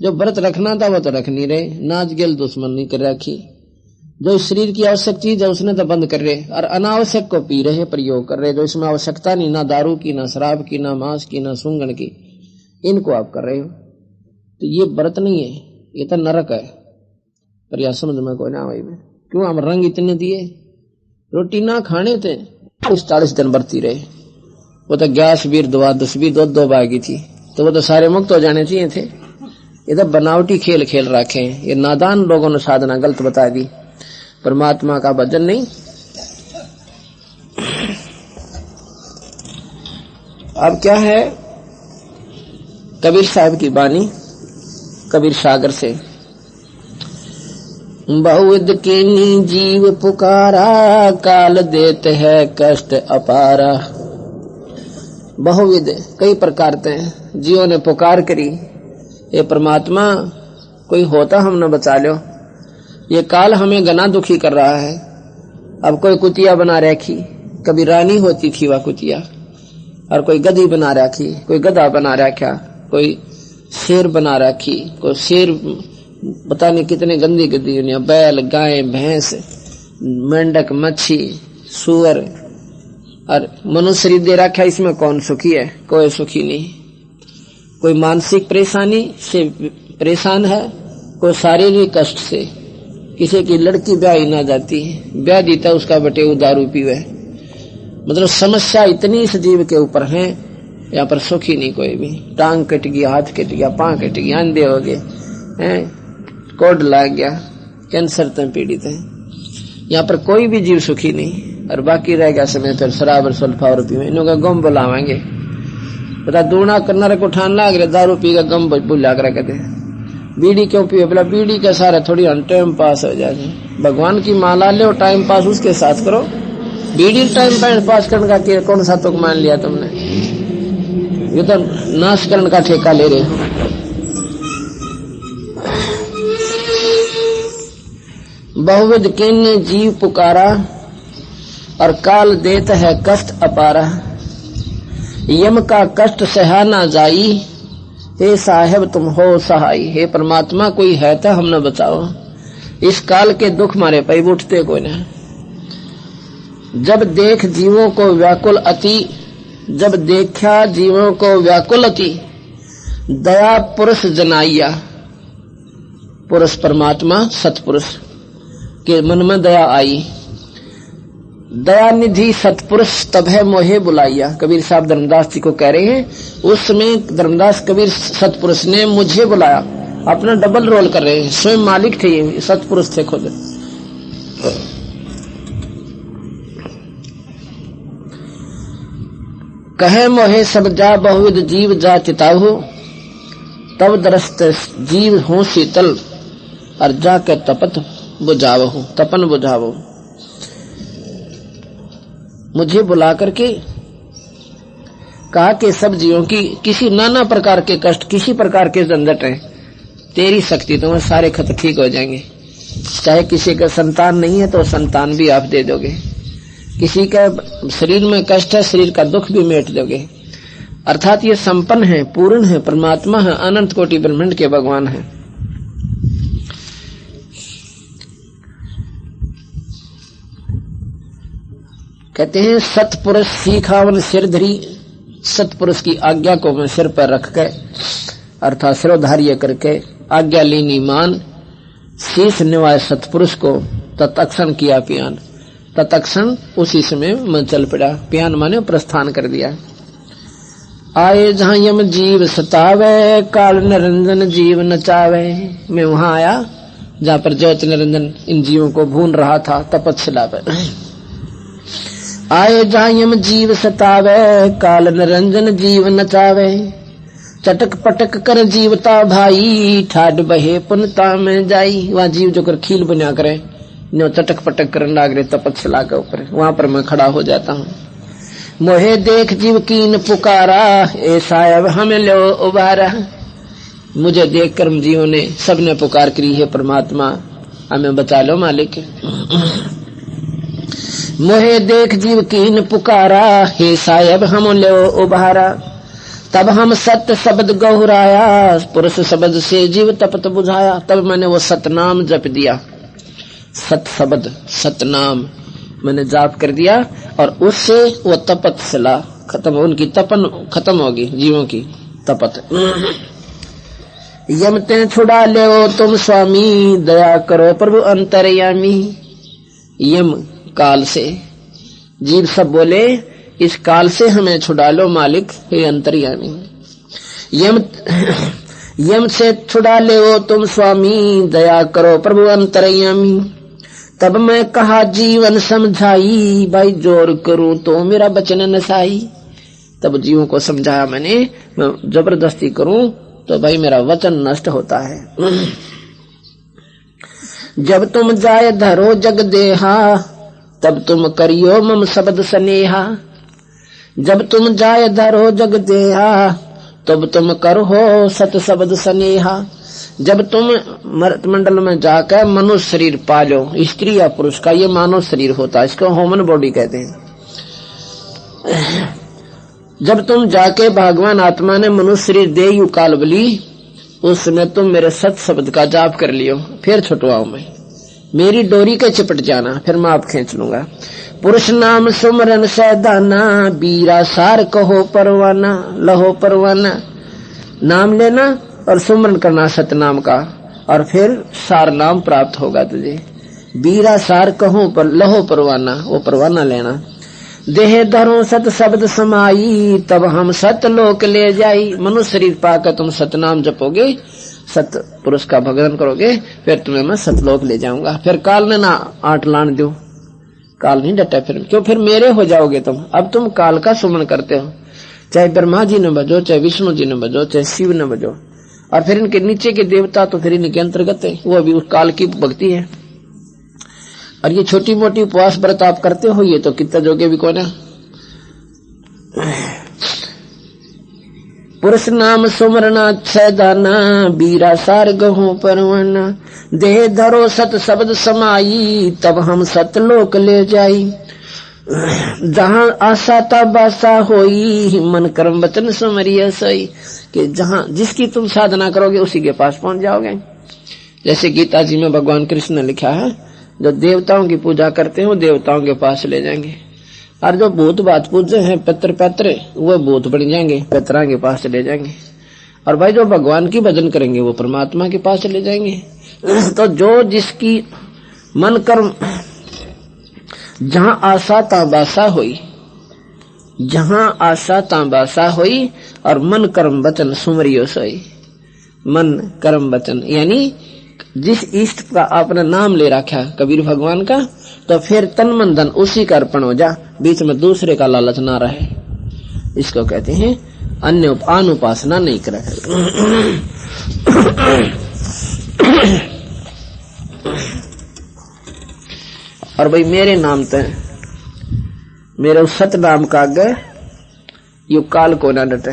जो व्रत रखना था, वो तो रख नहीं रहे। नाच गेल दुश्मन नहीं कर रखी। जो शरीर की आवश्यक चीज़ है, उसने तो बंद कर रहे। और अनावश्यक को पी रहे, प्रयोग कर रहे। जो इसमें आवश्यकता नहीं, ना दारू की, ना शराब की, ना मांस की, ना सूंगण की, इनको आप कर रहे हो। तो ये व्रत नहीं है। ये तो नरक है। पर यह समझ में कोई ना भाई में। क्यों? हम रंग इतने दिए। रोटी ना खाने थे। चालीस चालीस दिन बरती रहे। वो तो गैस बीर दवा दस भी दो दो बागी थी। तो वो तो सारे मुक्त हो जाने चाहिए थे। ये तो बनावटी खेल खेल रखे हैं। ये नादान लोगों ने साधना गलत बता दी। परमात्मा का भजन नहीं। अब क्या है? कबीर साहब की बानी कबीर सागर से। बहुविध के जीव पुकारा, काल देते है कष्ट अपारा। बहुविध, कई प्रकार थे जीवों ने पुकार करी, ये परमात्मा, कोई होता हम न बचा लो। ये काल हमें गना दुखी कर रहा है। अब कोई कुतिया बना रखी, कभी रानी होती थी वह कुतिया। और कोई गधी बना रखी, कोई गधा बना रखा, कोई शेर बना रखी। कोई शेर, पता नहीं कितने गंदी गंदी दुनिया बैल, गाय, भैंस, मेंढक, मच्छी, सुअर। और मनुष्य दे रखा इसमें कौन सुखी है? कोई सुखी नहीं। कोई मानसिक परेशानी से परेशान है? कोई शारीरिक कष्ट से? किसी की लड़की ब्याह ना जाती है। ब्याह दीता उसका बटे वो दारू पीवे। मतलब समस्या इतनी इस जीव के ऊपर है यहाँ पर सुखी नहीं कोई भी। टांग कट गया हाथ कट गया, पाँव कट गया अंधे हो गए, हैं? कोड लाग गया, कैंसर तक पीड़ित है। यहाँ पर कोई भी जीव सुखी नहीं, और बाकी रह गया समय फिर शराब और सल्फा और पीवे इनका गम बुलावेंगे। बता दूना करना को ठान लाग रहे, दारू पी का गम बुला कर कहते बीड़ी क्यों पिए बोला बीड़ी का सारा थोड़ी टाइम पास हो जाए। भगवान की माला ले टाइम पास उसके साथ करो। बीड़ी टाइम पास करने का कौन सा तुक मान लिया तुमने? ये तो नाश करने का ठेका ले रहे हैं। बहुविध किन जीव पुकारा और काल देत है कष्ट अपारा। यम का कष्ट सहा ना जाई, हे साहेब तुम हो सहाय हे परमात्मा, कोई है तो हम न बचाओ। इस काल के दुख मारे पे उठते कोई न। जब देख जीवों को व्याकुल अति जब देखा जीवों को व्याकुल अति दया पुरुष जनाइया। पुरुष परमात्मा, सतपुरुष के मन में दया आई। दया निधि सतपुरुष तब है मोहे बुलाइया। कबीर साहब धर्मदास जी को कह रहे हैं उस समय धर्मदास कबीर सतपुरुष ने मुझे बुलाया। अपना डबल रोल कर रहे हैं। स्वयं मालिक थे ये, सतपुरुष थे खुद। कहे मोहे सब जा बहुविध जीव जा चिताहु तब दरस्त जीव हो शीतल, और जाके तपत बुझावहु तपन बुझावहु मुझे बुला करके कहा कि सब जीवों की किसी नाना प्रकार के कष्ट, किसी प्रकार के झंझट है, तेरी शक्ति तो सारे खत ठीक हो जाएँगे। चाहे किसी का संतान नहीं है तो संतान भी आप दे दोगे। किसी का शरीर में कष्ट है, शरीर का दुख भी मेट दोगे। अर्थात ये संपन्न है, पूर्ण है, परमात्मा है, अनंत कोटि ब्रह्मांड के भगवान है। कहते हैं, सतपुरुष सीखावन सिर धरी, सतपुरुष की आज्ञा को मैं सिर पर रख के, अर्थात सिरोधार्य करके, आज्ञा लीनी मान, शीश निवाय सतपुरुष को तत्क्षण किया पियान। तत्क्षण उसी समय मैं चल पड़ा, पियान माने प्रस्थान कर दिया। आए जहाँ यम जीव सतावे, काल निरंजन जीव नचावे मैं वहाँ आया, जहाँ पर ज्योति निरंजन इन जीवों को भून रहा था, तपस्या पर आए जायम जीव सतावे, काल निरंजन जीव नचावे चटक पटक कर जीवता भाई, ठाड बहे पुनता में जाई। वहाँ जीव जो कर खील बना करे। नो चटक पटक कर लाग रहे के ऊपर। वहाँ पर मैं खड़ा हो जाता हूँ। मोहे देख जीव कीन पुकारा, ए साहब हमें लो उबारा। मुझे देख कर जीवों ने सबने पुकार करी है परमात्मा। हमें बचा लो मालिक। मोहे देख जीव कीन पुकारा, हे साहेब हम लो उभारा तब हम सत्य शब्द गहुराया, पुरुष शब्द से जीव तपत बुझाया। तब मैंने वो सतनाम जप दिया। सत शब्द सतनाम मैंने जाप कर दिया और उससे वो तपत सिला, खत्म उनकी तपन खत्म होगी, जीवों की तपत। यमते छुड़ा ले तुम स्वामी, दया करो प्रभु अंतरयामी। यम काल से। जीव सब बोले, इस काल से हमें छुड़ा लो मालिक, हे अंतर्यामी। यम यम से छुड़ा ले वो तुम स्वामी, दया करो प्रभु अंतरयामी। तब मैं कहा, जीवन समझाई, भाई ज़ोर करूँ तो मेरा बचन नसाई तब जीवों को समझाया मैंने, मैं ज़बरदस्ती करूँ तो भाई मेरा वचन नष्ट होता है। जब तुम जाए धरो जग देहा, तब तुम करियो मम शब्द स्नेहा। जब तुम जाए धरो जग देहा, तब तुम करो सत शब्द सनेहा। जब तुम मृत मंडल में जाकर मनुष्य शरीर पालो, स्त्री या पुरुष का, ये मानव शरीर होता है, इसको ह्यूमन बॉडी कहते हैं। जब तुम जाके भगवान आत्मा ने मनुष्य शरीर दे यू काल बली उस समय तुम मेरे सत शब्द का जाप कर लियो, फिर छुटवाओ मैं। मेरी डोरी के चिपट जाना, फिर मैं आप खींच लूँगा। पुरुष नाम सुमरन सैदाना, बीरा सार कहो परवाना, लहो परवाना। नाम लेना और सुमरन करना सतनाम का, और फिर सार नाम प्राप्त होगा तुझे। बीरा सार कहो पर, लहो परवाना, वो परवाना लेना। देह धरो सत शब्द समाई, तब हम सत लोक ले जाई। मनुष्य शरीर पाकर तुम सतनाम जपोगे, सत पुरुष का भगवान करोगे, फिर तुम्हें मैं सतलोक ले जाऊँगा। फिर काल ने ना आठ लान दो। काल नहीं डटा फिर, क्यों? फिर मेरे हो जाओगे तुम। अब तुम काल का सुमन करते हो। चाहे ब्रह्मा जी ने बजो, चाहे विष्णु जी ने बजो, चाहे शिव ने बजो। और फिर इनके नीचे के देवता तो फिर इनके अंतर्गत है। वो अभी उस काल की भक्ति है। और ये छोटी मोटी उपवास व्रत आप करते हो, ये तो कितना जोगे भी कौन है? पुरुष नाम सुमरना दाना बीरा सार गहो परवाना देह धरो सत शब्द समाई, तब हम सतलोक ले जाई। जहाँ आशा तब आशा होई, मन कर्म वचन सुमरिया सही कि जहाँ जिसकी तुम साधना करोगे उसी के पास पहुँच जाओगे। जैसे गीता जी में भगवान कृष्ण ने लिखा है, जो देवताओं की पूजा करते हैं, वो देवताओं के पास ले जाएँगे। और जो भूत बात पूजे हैं, पत्र पत्र, वो भूत बन जाएँगे, पत्रा के पास ले जाएँगे। और भाई जो भगवान की भजन करेंगे, वो परमात्मा के पास ले जाएँगे। तो जो जिसकी मन कर्म जहाँ आशा ताबासा हुई, जहाँ आशा ताबासा हुई और मन कर्म वचन सुमरियो सोई। मन कर्म वचन, यानी जिस इष्ट का आपने नाम ले रखा कबीर भगवान का तो फिर तन मन धन उसी का अर्पण हो जा, बीच में दूसरे का लालच ना रहे। इसको कहते हैं, अन्य अनुपासना नहीं करे। और भाई मेरे नाम तो मेरे उस सत नाम का आगे यु काल को ना डटे।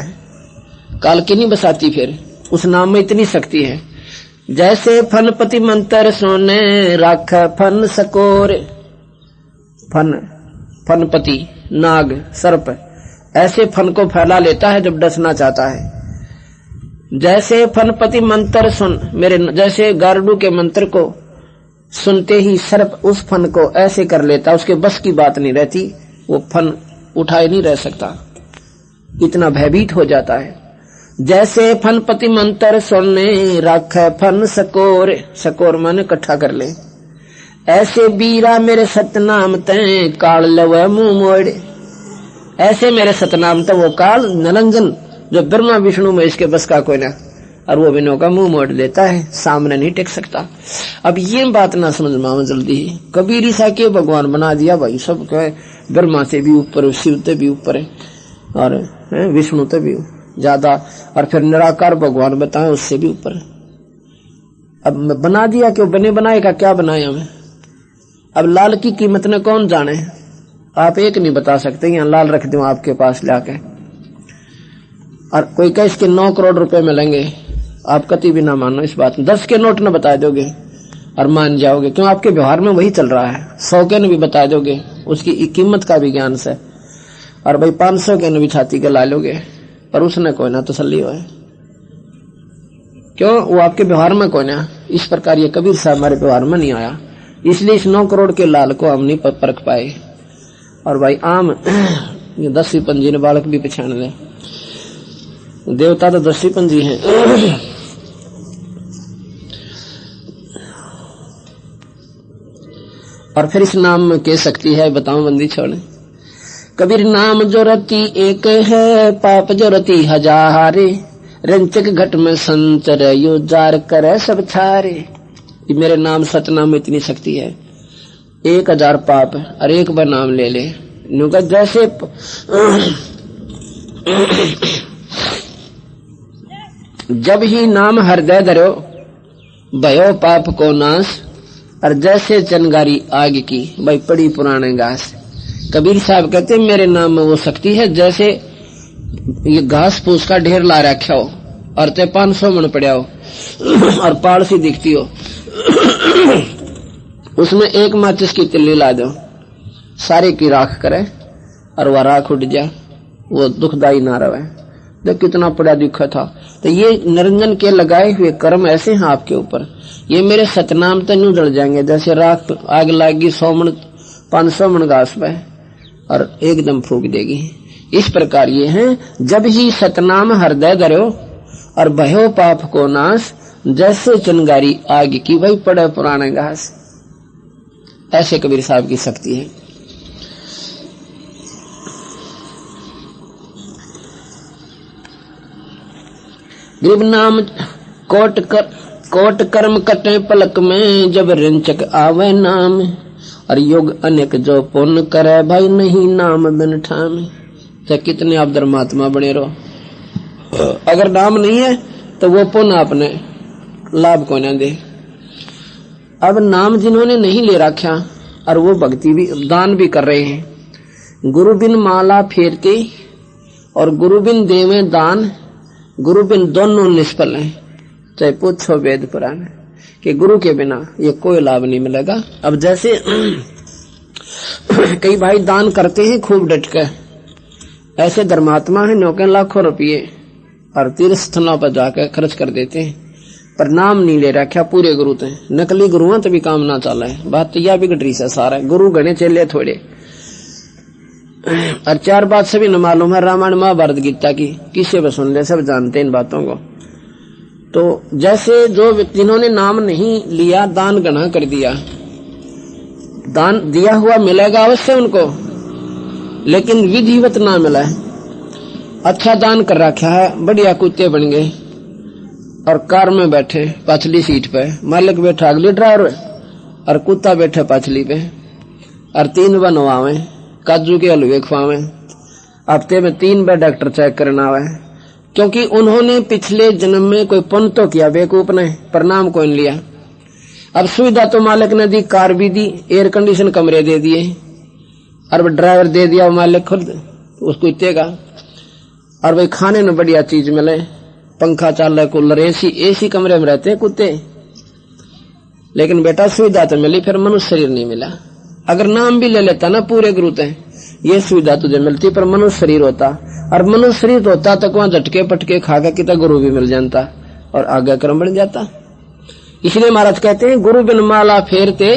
काल की नहीं बसाती फिर? उस नाम में इतनी शक्ति है। जैसे फन पति मंत्र सोने, राख फन सकोर। फन फनपति नाग, सर्प, ऐसे फन को फैला लेता है जब डसना चाहता है। जैसे फनपति मंत्र सुन, मेरे जैसे गारडू के मंत्र को सुनते ही सर्प उस फन को ऐसे कर लेता, उसके बस की बात नहीं रहती, वो फन उठाए नहीं रह सकता। इतना भयभीत हो जाता है। जैसे फन पति मंत्र सुनने रख फन सकोर सकोर मन इकट्ठा कर ले। ऐसे बीरा मेरे सतनाम तय काल लव मुँह मोड़। ऐसे मेरे सतनाम तो वो काल नरंजन जो ब्रह्मा विष्णु में इसके बस का कोई ना। और वो बिनो का मुँह मोड़ देता है, सामने नहीं टेक सकता। अब ये बात ना समझ में जल्दी। कबीर ईसा के भगवान बना दिया भाई सब ब्रह्मा से भी ऊपर शिव से भी ऊपर है, और विष्णु तो भी ज़्यादा, और फिर निराकार भगवान बताए, उससे भी ऊपर अब बना दिया क्यों? बने बनाए का क्या बनाया मैं अब लाल की कीमत ने कौन जाने? आप एक नहीं बता सकते, यहाँ लाल रख दू आपके पास लाके। और कोई कह इसके नौ करोड़ रुपए मिलेंगे। आप कति भी ना मानो इस बात में दस के नोट न बता दोगे, और मान जाओगे, क्यों? आपके व्यवहार में वही चल रहा है। सौ के न भी बता दोगे, उसकी कीमत का भी ज्ञान से। और भाई पाँच सौ के न भी छाती के ला लोगे, पर उसने कोई ना तसली हो क्यों? वो आपके व्यवहार में कोई ना। इस प्रकार ये कबीर साहब हमारे व्यवहार में नहीं आया। इसलिए इस नौ करोड़ के लाल को हम नहीं परख पाए। और भाई आम, ये दसवीं पंजी ने बालक भी पहचान ले। देवता तो दसवीं पंजी है। और फिर इस नाम में कह सकती है बताओ बंदी छोड़े। कबीर नाम जो रति एक है, पाप जो रति हजारे। रंचक घट में संचर यो जार करे सब छारे मेरे नाम सतनाम में इतनी शक्ति है। एक हज़ार पाप और एक बार नाम ले ले। नुका जैसे जब ही नाम हृदय धरो, भयो पाप को नाश। और जैसे चनगारी आग की, भाई पड़ी पुराने घास। कबीर साहब कहते मेरे नाम में वो शक्ति है, जैसे ये घास फूस का ढेर ला रखा हो, और ते पाँच सौ मन पड़ा हो, और पाड़ सी दिखती हो। उसमें एक माचिस की तिल्ली ला दो, सारे की राख करे, और वह राख उठ जा, वो दुखदाई ना रहे। देख कितना बड़ा दुख था। तो ये निरंजन के लगाए हुए कर्म ऐसे हैं आपके ऊपर। ये मेरे सतनाम तो नहीं जल जाएँगे। जैसे रात आग लागी, सौ मन पाँच सौ मन घास पे और एकदम फूक देगी। इस प्रकार ये है। जब ही सतनाम हृदय धरो और भयो पाप को नाश, जैसे चनगारी आग की भाई पड़े पुराने घास। ऐसे कबीर साहब की शक्ति है। ग्रीब नाम कोट कर, कोट कर्म कटे पलक में, जब रिंचक आवे नाम। और योग अनेक जो पुण्य करे, भाई नहीं नाम बिन ठाम। चाहे कितने आप धर्मात्मा बने रहो। अगर नाम नहीं है तो वो पुण्य आपने लाभ को न दे। अब नाम जिन्होंने नहीं ले रखा, और वो भक्ति भी, दान भी कर रहे हैं। गुरु बिन माला फेरते और गुरु बिन देवे दान गुरु बिन दोनों निष्फल हैं। चाहे पूछो वेद पुराण कि गुरु के बिना ये कोई लाभ नहीं मिलेगा। अब जैसे कई भाई दान करते हैं, खूब डट कर ऐसे धर्मात्मा है, नौके लाखों रुपये और तीर्थ स्थलों पर जाकर खर्च कर देते हैं। पर नाम नहीं ले रखा, पूरे गुरु थे नकली गुरुआ तो भी काम ना चला है बात तो यह भी से सारा। गुरु गणे चले थोड़े। और चार बात सभी न मालूम है, रामायण महाभारत गीता की, किसे भी सुन ले, सब जानते इन बातों को। तो जैसे जो जिन्होंने नाम नहीं लिया, दान गणा कर दिया। दान दिया हुआ मिलेगा अवश्य उनको, लेकिन विधिवत ना मिला अच्छा दान कर रखा है, बढ़िया कुत्ते बन गए, और कार में बैठे पछली सीट पे। मालिक बैठा अगली ड्राइवर, और कुत्ता बैठे पछली पे, और तीन बनवावे काजू के हलवे खुआवे। हफ़्ते में तीन बार डॉक्टर चेक करना आवे। क्योंकि उन्होंने पिछले जन्म में कोई पुण्य तो किया, बेकूफ ने प्रणाम को लिया। अब सुविधा तो मालिक ने दी, कार भी दी एयर कंडीशन कमरे दे दिए। और ड्राइवर दे दिया मालिक खुद, उसको इतेगा। और भाई खाने में बढ़िया चीज़ मिले। पंखा चाल कूलर एसी एसी कमरे में रहते कुत्ते। लेकिन बेटा सुविधा तो मिली, फिर मनुष्य शरीर नहीं मिला। अगर नाम भी ले लेता ना पूरे गुरु ते, ये सुविधा तुझे मिलती, पर मनुष्य शरीर होता। और मनुष्य शरीर होता तो वहाँ झटके पटके खाकर कितना गुरु भी मिल जाता, और आगे क्रम बन जाता। इसलिए महाराज कहते हैं, गुरु बिन माला फेरते,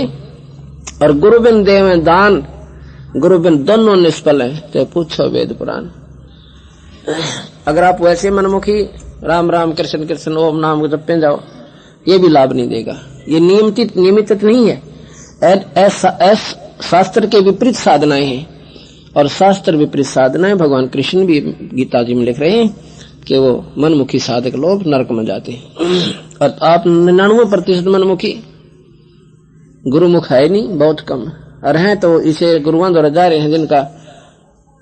और गुरु बिन देव दान, गुरु बिन दोनों निष्फल है। तो पूछो वेद पुराण। अगर आप वैसे मनमुखी, राम राम कृष्ण कृष्ण, ओम नाम जाओ, ये भी लाभ नहीं देगा। ये नियमित नियमित नहीं है। शास्त्र के विपरीत साधनाएँ हैं। और शास्त्र विपरीत साधनाएँ, भगवान कृष्ण भी गीता जी में लिख रहे हैं कि वो मनमुखी साधक लोग नरक में जाते हैं। और आप निन्यानवे प्रतिशत मनमुखी। गुरुमुख है नहीं, बहुत कम। और हैं तो इसे गुरुओं द्वारा जा रहे हैं जिनका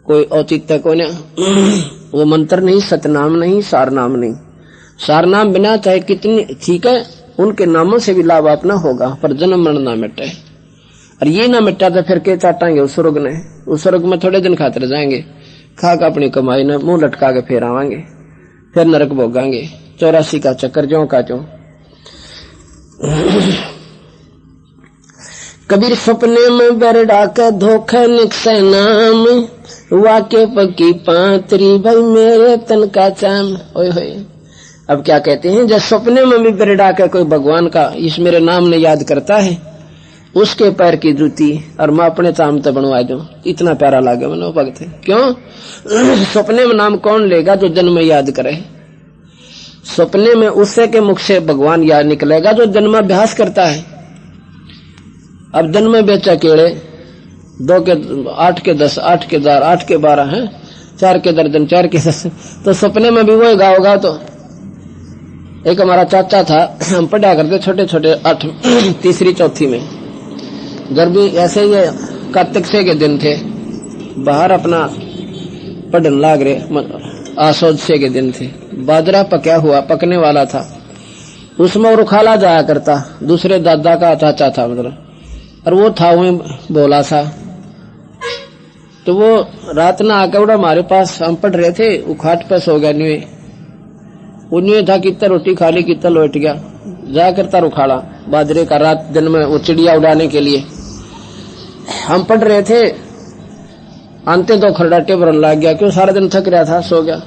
कोई औचित्य को नहीं वो मंत्र नहीं, सतनाम नहीं, सारनाम नहीं। सारनाम बिना चाहे कितनी ठीक है उनके नामों से भी लाभ अपना होगा, पर जन्म मरण ना मिटे। और ये ना मिटा तो फिर के चाटांगे उस स्वर्ग ने। उस स्वर्ग में थोड़े दिन खातर जाएँगे। खा का अपनी कमाई ने, मुँह लटका के फिर आवांगे। फिर नरक भोगांगे। चौरासी का चक्कर जो का जो कबीर सपने में बरडा के धोखे, निकसे, नाम। वाक्य पकी पात्री, भाई मेरे तन का चाम। ओए होए। अब क्या कहते हैं, जब सपने में भी बरडा के कोई भगवान का इस मेरे नाम ने याद करता है, उसके पैर की जूती और मैं अपने ताम तो बनवा दू। इतना प्यारा लागे मनो भगत क्यों? सपने में नाम कौन लेगा जो जन्म याद करे? सपने में उससे के मुख से भगवान याद निकलेगा जो जन्माभ्यास करता है। अब जन्म बेचा केड़े? दो के, आठ के दस, आठ के दार आठ के बारह, है? चार के दर्जन, चार के दस तो सपने में भी वही गाओगा तो। एक हमारा चाचा था, हम पढ़ा करते छोटे छोटे आठ तीसरी, चौथी में। गर्मी ऐसे ही कार्तिक से के दिन थे, बाहर अपना पढ़न लाग रहे आसोद से के दिन थे। बाजरा पकया हुआ, पकने वाला था। उसमें रुखाला जाया करता, दूसरे दादा का चाचा था मतलब। और वो था, वही बोला सा। तो वो रात ना आकर उड़ा हमारे पास, हम पढ़ रहे थे, उखाट खाट पर सो गया उन्हें था कितना रोटी खा ली कितना लौट गया। जा करता रुखाड़ा बाजरे का रात दिन में वो चिड़िया उड़ाने के लिए। हम पढ़ रहे थे अंते तो खरड़ा टेबल लग गया, क्यों सारा दिन थक रहा था, सो गया।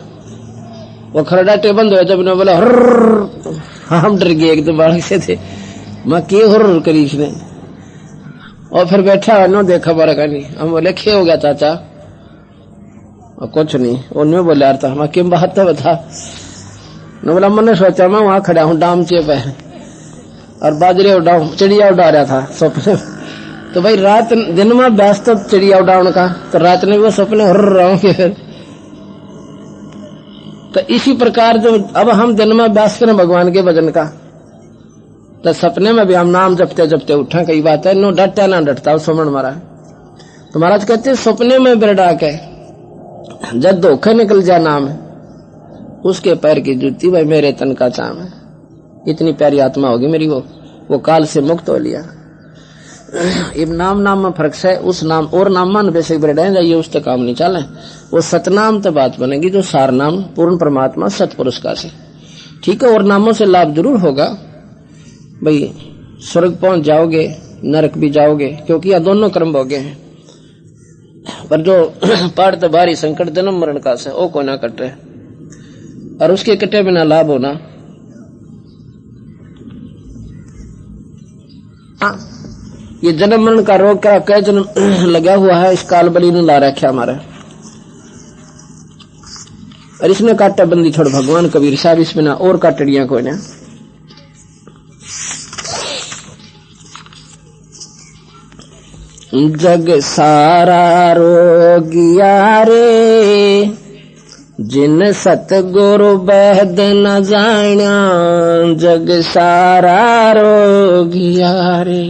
वो खरड़ा टेबल धोया जब ने बोला हर हम डर गए, एकदम बाढ़ से थे। मैं के हर करी इसने? और फिर बैठा, नो देखा, बारा नहीं। हम बोले खे हो गया, चाचा? और कुछ नहीं। उनमें बोले, यार था मैं किम बात तो बता। ने बोला मैंने सोचा, मैं वहाँ खड़ा हूँ, डाम चे पे। और बाजरे उड़ाऊ चिड़िया उड़ा रहा था सपने तो भाई रात, दिन में व्यस्त तो चिड़िया उड़ाने का तो रात में वो सपने हर रहोगे फिर। तो इसी प्रकार जो अब हम दिन में व्यस्त करें भगवान के भजन का। तो सपने में भी हम नाम जपते जपते उठा, कई बात है, नो डटता ना डटता सुमन मारा। तो महाराज कहते सपने में बिरडा के, जब धोखे निकल जाए नाम। उसके पैर की जूती भाई मेरे तन का चाम है। इतनी प्यारी आत्मा होगी मेरी, वो वो काल से मुक्त हो लिया। इब नाम नाम में फ़र्क है उस नाम, और नाम मान बेसिक बिरडाए जाइए, उस तक काम नहीं चले। वो सतनाम तो बात बनेगी, जो सार नाम, पूर्ण परमात्मा, सतपुरुष का से। ठीक है, और नामों से लाभ ज़रूर होगा। भाई, स्वर्ग पहुँच जाओगे, नरक भी जाओगे, क्योंकि यह दोनों कर्म भोगे हैं। पर जो पार तो भारी संकट, जन्म मरण का से, ओ को ना कटे और उसके कटे बिना लाभ होना। हाँ। ये जन्म मरण का रोग क्या कई जन्म लगा हुआ है इस काल बली ने ला रखा हमारे। और इसने काटा बंदी छोड़ भगवान कबीर साहब इसमें ना और काटड़िया को ना। जग सारा रोगिया रे। जिन सतगुरु बहद न जाण्या जग सारा रोगिया रे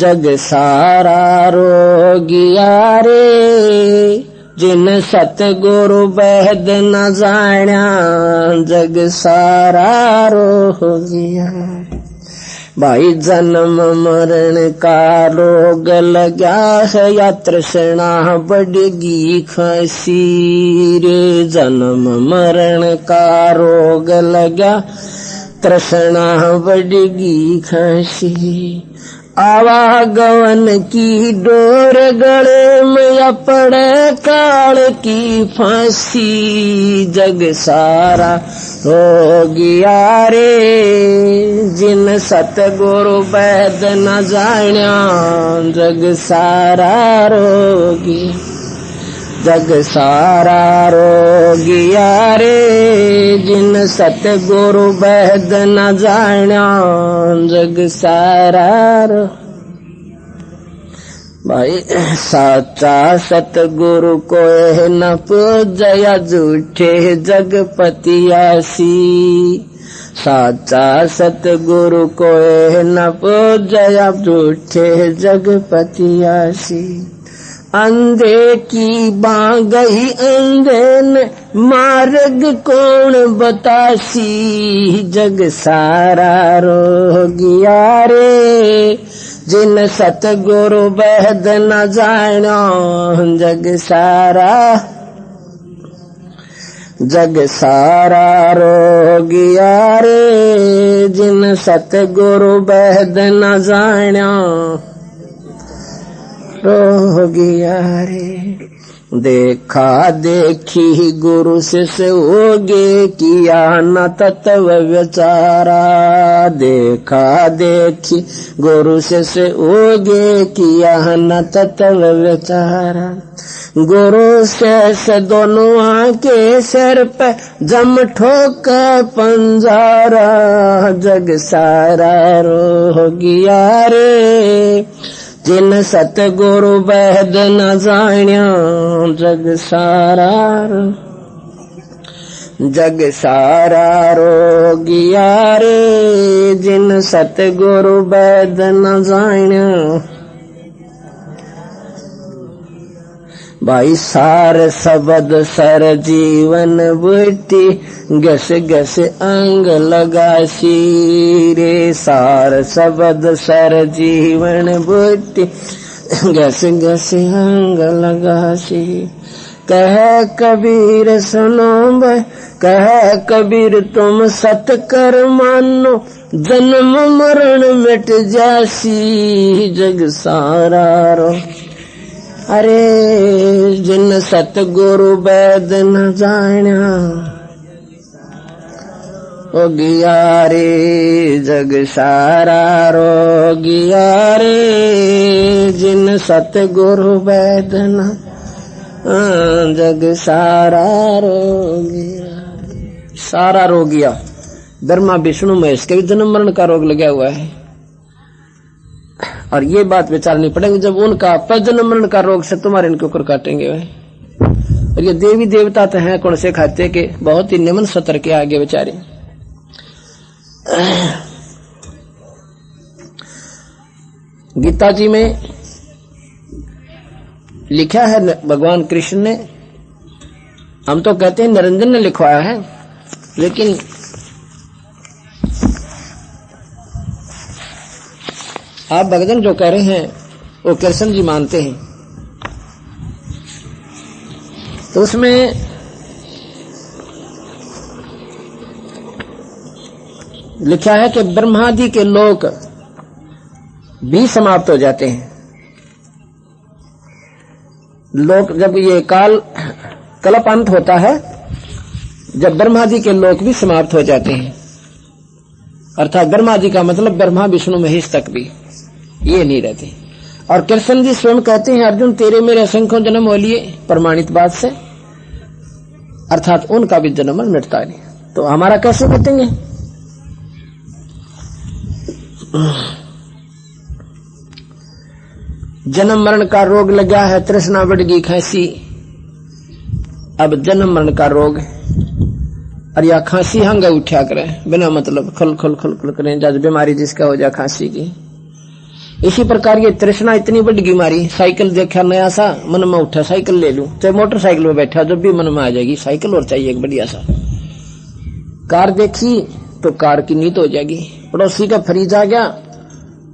जग सारा रोगिया रे जिन सतगुरु बहद न जाण्या जग सारा रोगिया भाई जन्म मरण का रोग लगा है या तृष्णा बढ़गी खसी जन्म मरण का रोग लगा तृष्णा बढ़गी खसी। आवागवन की डोर गले में अपने काल की फांसी। जग सारा हो गया रे, जिन सतगुरु वैद न जाण्या, जग सारा रोगी जग सारा रोगिया रे, जिन सतगुरु बैद न जाण्या जग सारा रो। भाई, साचा सतगुरु को न पूजया, झूठे जगपतियासी साचा सतगुरु को न पूजया, झूठे जगपतियासी अंधे की बागई अंधे ने मार्ग कौन बतासी? जग सारा रोगिया रे? जिन सतगुरु बहद न जानो जग सारा जग सारा रोगिया रे? जिन सतगुरु बहद न जानो रोगिया रे देखा देखी गुरु से होगे किया न तत्व विचारा। देखा देखी गुरु से होगे किया न तत्व विचारा। गुरु से दोनों आके सिर पे जम ठोक पंजारा। जग सारा रो गया रे जिन सतगुरु वैद न जाण्या जग सारा जग सारा रोगिया रे जिन सतगुरु बैद न जाण्या भाई सार सबद सर जीवन बुटी गस गस अंग लगासी रे सार सबद सर जीवन बुटी गस गस अंग लगासी कह कबीर सुनो भाई, कह कबीर तुम सत कर मानो। जन्म मरण मिट जासी जग सारा रो। अरे जिन सतगुरु वैद न जाण्या, ओ गिया रे जग सारा रो गिया रे। जिन सतगुरु वैद न जग सारा रो। गया सारा रो गया ब्रह्मा विष्णु महेश के भी जन्म मरण का रोग लगा हुआ है। और ये बात विचारनी पड़ेगी, जब उनका प्रजन मरण का रोग से तुम्हारे इनके ऊपर काटेंगे वह और ये देवी देवता तो हैं, कौन से खाते के, बहुत ही निम्न सतर के आगे बेचारे। गीता जी में लिखा है भगवान कृष्ण ने, हम तो कहते हैं निरंजन ने लिखवाया है, लेकिन आप भगजन जो कह रहे हैं, वो कृष्ण जी मानते हैं। तो उसमें लिखा है कि ब्रह्मादि के लोक भी समाप्त हो जाते हैं। लोक जब ये काल, कलप अंत होता है, जब ब्रह्मादि के लोक भी समाप्त हो जाते हैं। अर्थात ब्रह्मादि का मतलब ब्रह्मा, विष्णु, महेश तक भी। ये नहीं रहते। और कृष्ण जी स्वयं कहते हैं, अर्जुन, तेरे मेरे असंख्यों जन्म हो लिए प्रमाणित बात से। अर्थात उनका भी जन्म मिटता नहीं तो हमारा कैसे मिटेंगे जन्म मरण का रोग लगा है, तृष्णा बढ़ गई खांसी। अब जन्म मरण का रोग और या खांसी हंग उठा करें, बिना मतलब खल खल खल खल करें जज बीमारी जिसका हो जाए खांसी की। इसी प्रकार ये तृष्णा इतनी बढ़ गई मारी, साइकिल देखा नया सा, मन में उठा, साइकिल ले लू। चाहे मोटरसाइकिल में बैठा, जब भी मन में आ जाएगी, साइकिल और चाहिए एक बढ़िया सा। कार देखी तो कार की नींद हो जाएगी। पड़ोसी का फ्रीज आ गया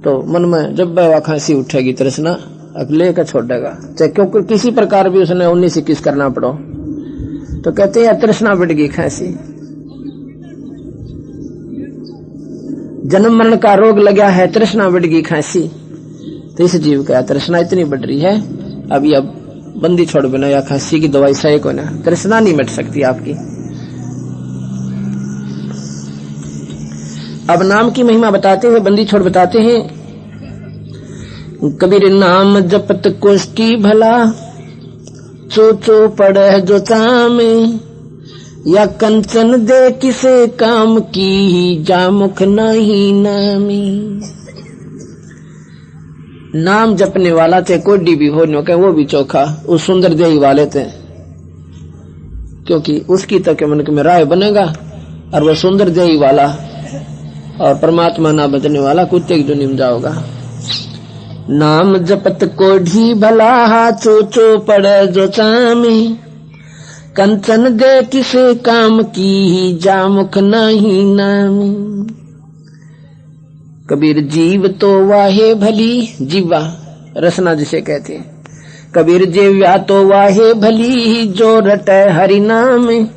तो मन में जब खांसी उठेगी तृष्णा अगले का छोड़ेगा। चाहे क्योंकि किसी प्रकार भी उसने उन्नीस इक्कीस करना पड़ो। तो कहते हैं तृष्णा बढ़ गई खांसी। जन्म मरण का रोग लगा है, तृष्णा बढ़ गई खांसी। तो इस जीव का तृष्णा इतनी बढ़ रही है। अभी अब बंदी छोड़ बिना या खांसी की दवाई सही को ना। तृष्णा नहीं मिट सकती आपकी। अब नाम की महिमा बताते हैं, बंदी छोड़ बताते हैं। कबीर नाम जपत कुष्टी भला चो चो पड़े जो चामे या कंचन दे किसे काम की जा मुख नहीं नामी। नाम जपने वाला थे कोडी भी हो नो वो भी चोखा उस सुंदर देही वाले थे। क्योंकि उसकी तक मन में राय बनेगा, और वो सुंदर देही वाला और परमात्मा ना बचने वाला कुत्ते की दुनिया में जाओगा। नाम जपत कोढ़ी भला चो चो पड़े जो चामी, कंचन दे किसे काम की जा मुख नहीं नामी। कबीर जीव तो वाहे भली, जीवा, रसना जिसे कहते हैं। कबीर जीव्या तो वाहे भली, जो रटे हरि नाम।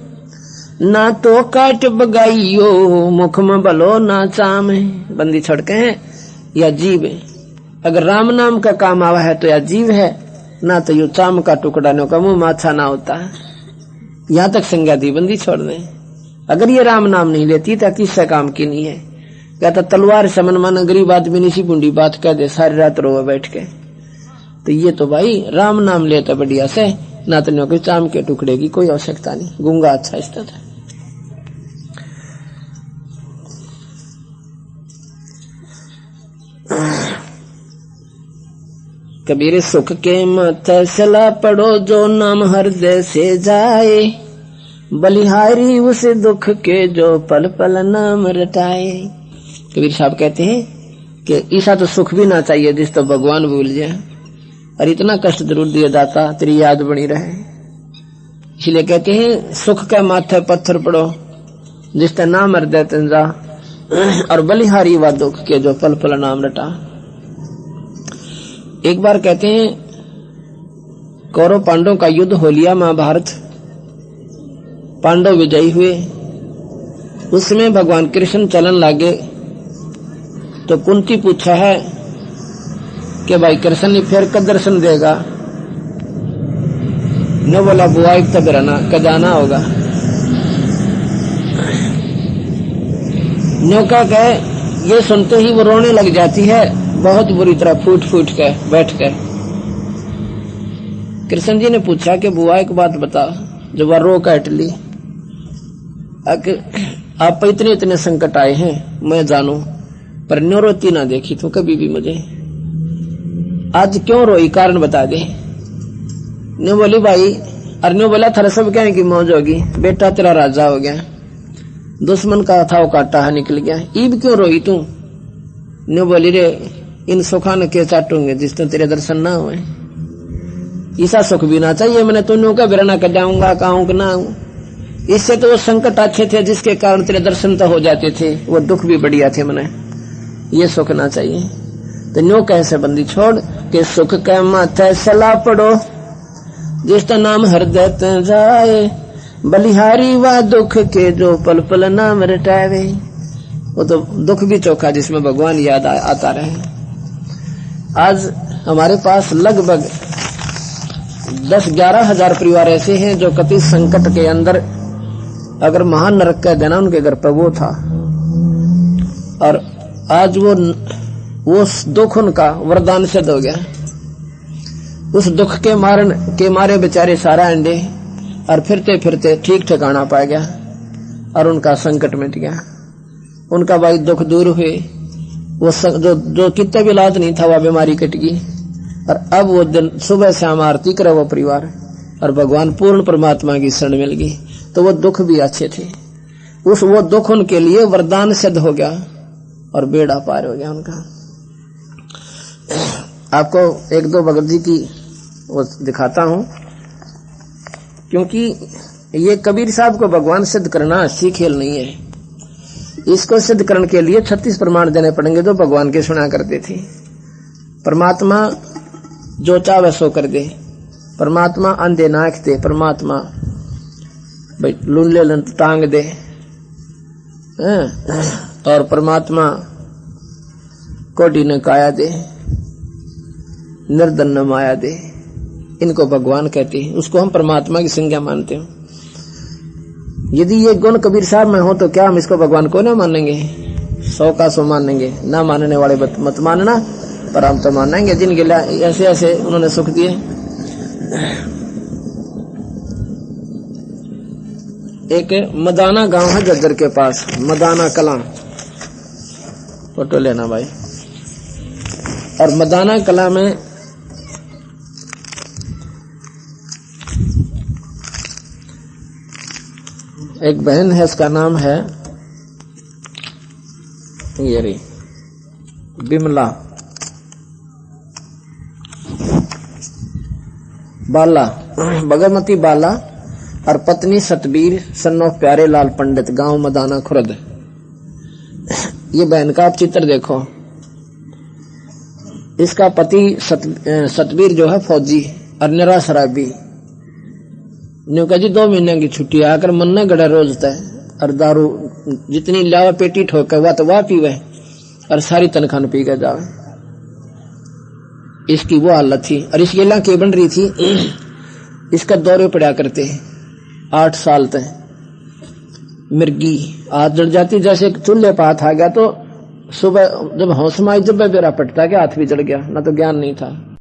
ना तो काट बगाइयो, मुख में बलो ना चाम। बंदी छड़के हैं, या जीव है। अगर राम नाम का काम आवा है तो या जीव है, ना तो यू चाम का टुकड़ा नो का मुँह माछा ना होता। है यहाँ तक संज्ञा दी, बंदी छोड़ दे। अगर ये राम नाम नहीं लेती तो किससे काम की नहीं है। कहता, तलवार समन मन, गरीब आदमी निशी बुंडी बात कह दे, सारी रात रो बैठ के। तो ये तो भाई, राम नाम लेता बढ़िया से, ना तो चाम के टुकड़े की कोई आवश्यकता नहीं। गुंगा अच्छा इसका था। कबीर सुख के मत सला पड़ो, जो नाम हृदय से जाए। बलिहारी उस दुख के, जो पल पल नाम रटाए। कबीर साहब कहते हैं कि ऐसा तो सुख भी ना चाहिए, जिस तो भगवान भूल जाए। और इतना कष्ट ज़रूर दिया जाता तेरी याद बनी रहे। इसलिए कहते हैं, सुख के माथे पत्थर पड़ो, जिस तरह नाम हृदय तंजा, और बलिहारी व दुख के जो पल पल नाम रटा। एक बार कहते हैं, कौरव पांडवों का युद्ध हो लिया महाभारत। पांडव विजयी हुए। उसमें भगवान कृष्ण चलन लागे तो कुंती पूछा है कि भाई कृष्ण ने फिर कद दर्शन देगा? न बोला, बुआ, एक तब रहना कदाना होगा। नौका कहे ये सुनते ही वो रोने लग जाती है, बहुत बुरी तरह फूट फूट कर बैठ कर कृष्ण जी ने पूछा कि, बुआ, एक बात बता, जो वह रो काट ली। आप इतने इतने संकट आए हैं, मैं जानू पर न्यो रोती ना देखी तू कभी भी मुझे। आज क्यों रोई? कारण बता दे। न्यो बोली, भाई, और न्यो बोला, थारा सब क्या की मौज होगी। बेटा तेरा राजा हो गया। दुश्मन का था, वो काटा है, निकल गया। ईब क्यों रोई तू? न्यो बोली, रे, इन सुखा न के चाटूँगे जिस तो तेरे दर्शन ना हुए। ऐसा सुख भी ना चाहिए मैंने तू का बिरना कर जाऊँगा कहूँ कि ना इससे तो वो संकट अच्छे थे जिसके कारण तेरे दर्शन तो हो जाते थे। वो दुख भी बढ़िया थे मैंने। ये सुख ना चाहिए। तो नो कैसे बंदी छोड़ के सुख के माथे सला पड़ो। जिस तो नाम हृदय जाए बलिहारी व दुख के जो पल पल नाम रटावे। वो तो दुख भी चौखा जिसमें भगवान याद आ, आता रहे। आज हमारे पास लगभग दस ग्यारह हज़ार परिवार ऐसे हैं जो कति संकट के अंदर अगर महान नरक कह देना उनके घर पर वो था। और आज वो वो दुख उनका वरदान सिद्ध हो गया। उस दुख के मारन के मारे बेचारे सारा अंडे और फिरते फिरते ठीक ठिकाना पा गया और उनका संकट मिट गया। उनका भाई दुख दूर हुए। वो सक, जो जो कितने भी इलाज नहीं था वह बीमारी कट गई। और अब वो दिन सुबह शाम आरती करे वो परिवार और भगवान पूर्ण परमात्मा की शरण मिल गई। तो वो दुख भी अच्छे थे। उस वो दुख उनके लिए वरदान सिद्ध हो गया। और बेड़ा पार हो गया उनका। आपको एक दो भगत जी की वो दिखाता हूँ, क्योंकि ये कबीर साहब को भगवान सिद्ध करना अच्छी खेल नहीं है। इसको सिद्ध करने के लिए छत्तीस प्रमाण देने पड़ेंगे, जो भगवान के सुना करते थे। परमात्मा जो चाहे सो कर दे, परमात्मा अंधे नाक दे, परमात्मा भाई लुल्ले टांग दे। और परमात्मा कोटि न काया दे निर्दन माया दे। इनको भगवान कहते हैं। उसको हम परमात्मा की संज्ञा मानते हैं। यदि ये गुण कबीर साहब में हो तो क्या हम इसको भगवान को ना मानेंगे? सौ का सौ मानेंगे। ना मानने वाले मत मानना, पर हम तो मानेंगे। जिनके ऐसे ऐसे उन्होंने सुख दिए। एक मदाना गाँव है जज्जर के पास, मदाना कला। फ़ोटो लेना भाई। और मदाना कला में एक बहन है, इसका नाम है ये रही, बिमला। बाला बगरमती बाला और पत्नी सतबीर सन्नो प्यारे लाल पंडित, गाँव मदाना खुरद। ये बहन का आप चित्र देखो। इसका पति सत, जो है फौजी और निरा शराबी। ने कहा जी दो महीने की छुट्टी आकर मन न गड़ा रोज तय। और दारू जितनी लावा पेटी ठोक वह तो वह पीवे और सारी तनखान पी के जावे। इसकी वो हालत थी और इसकी लाख के बन रही थी। इसका दौरे पड़ा करते आठ साल तक मिर्गी हाथ जड़ जाती, जैसे एक चूल्हे पात आ गया तो सुबह जब हौसमाई जब मेरा पटता गया हाथ भी जड़ गया, ना तो ज्ञान नहीं था।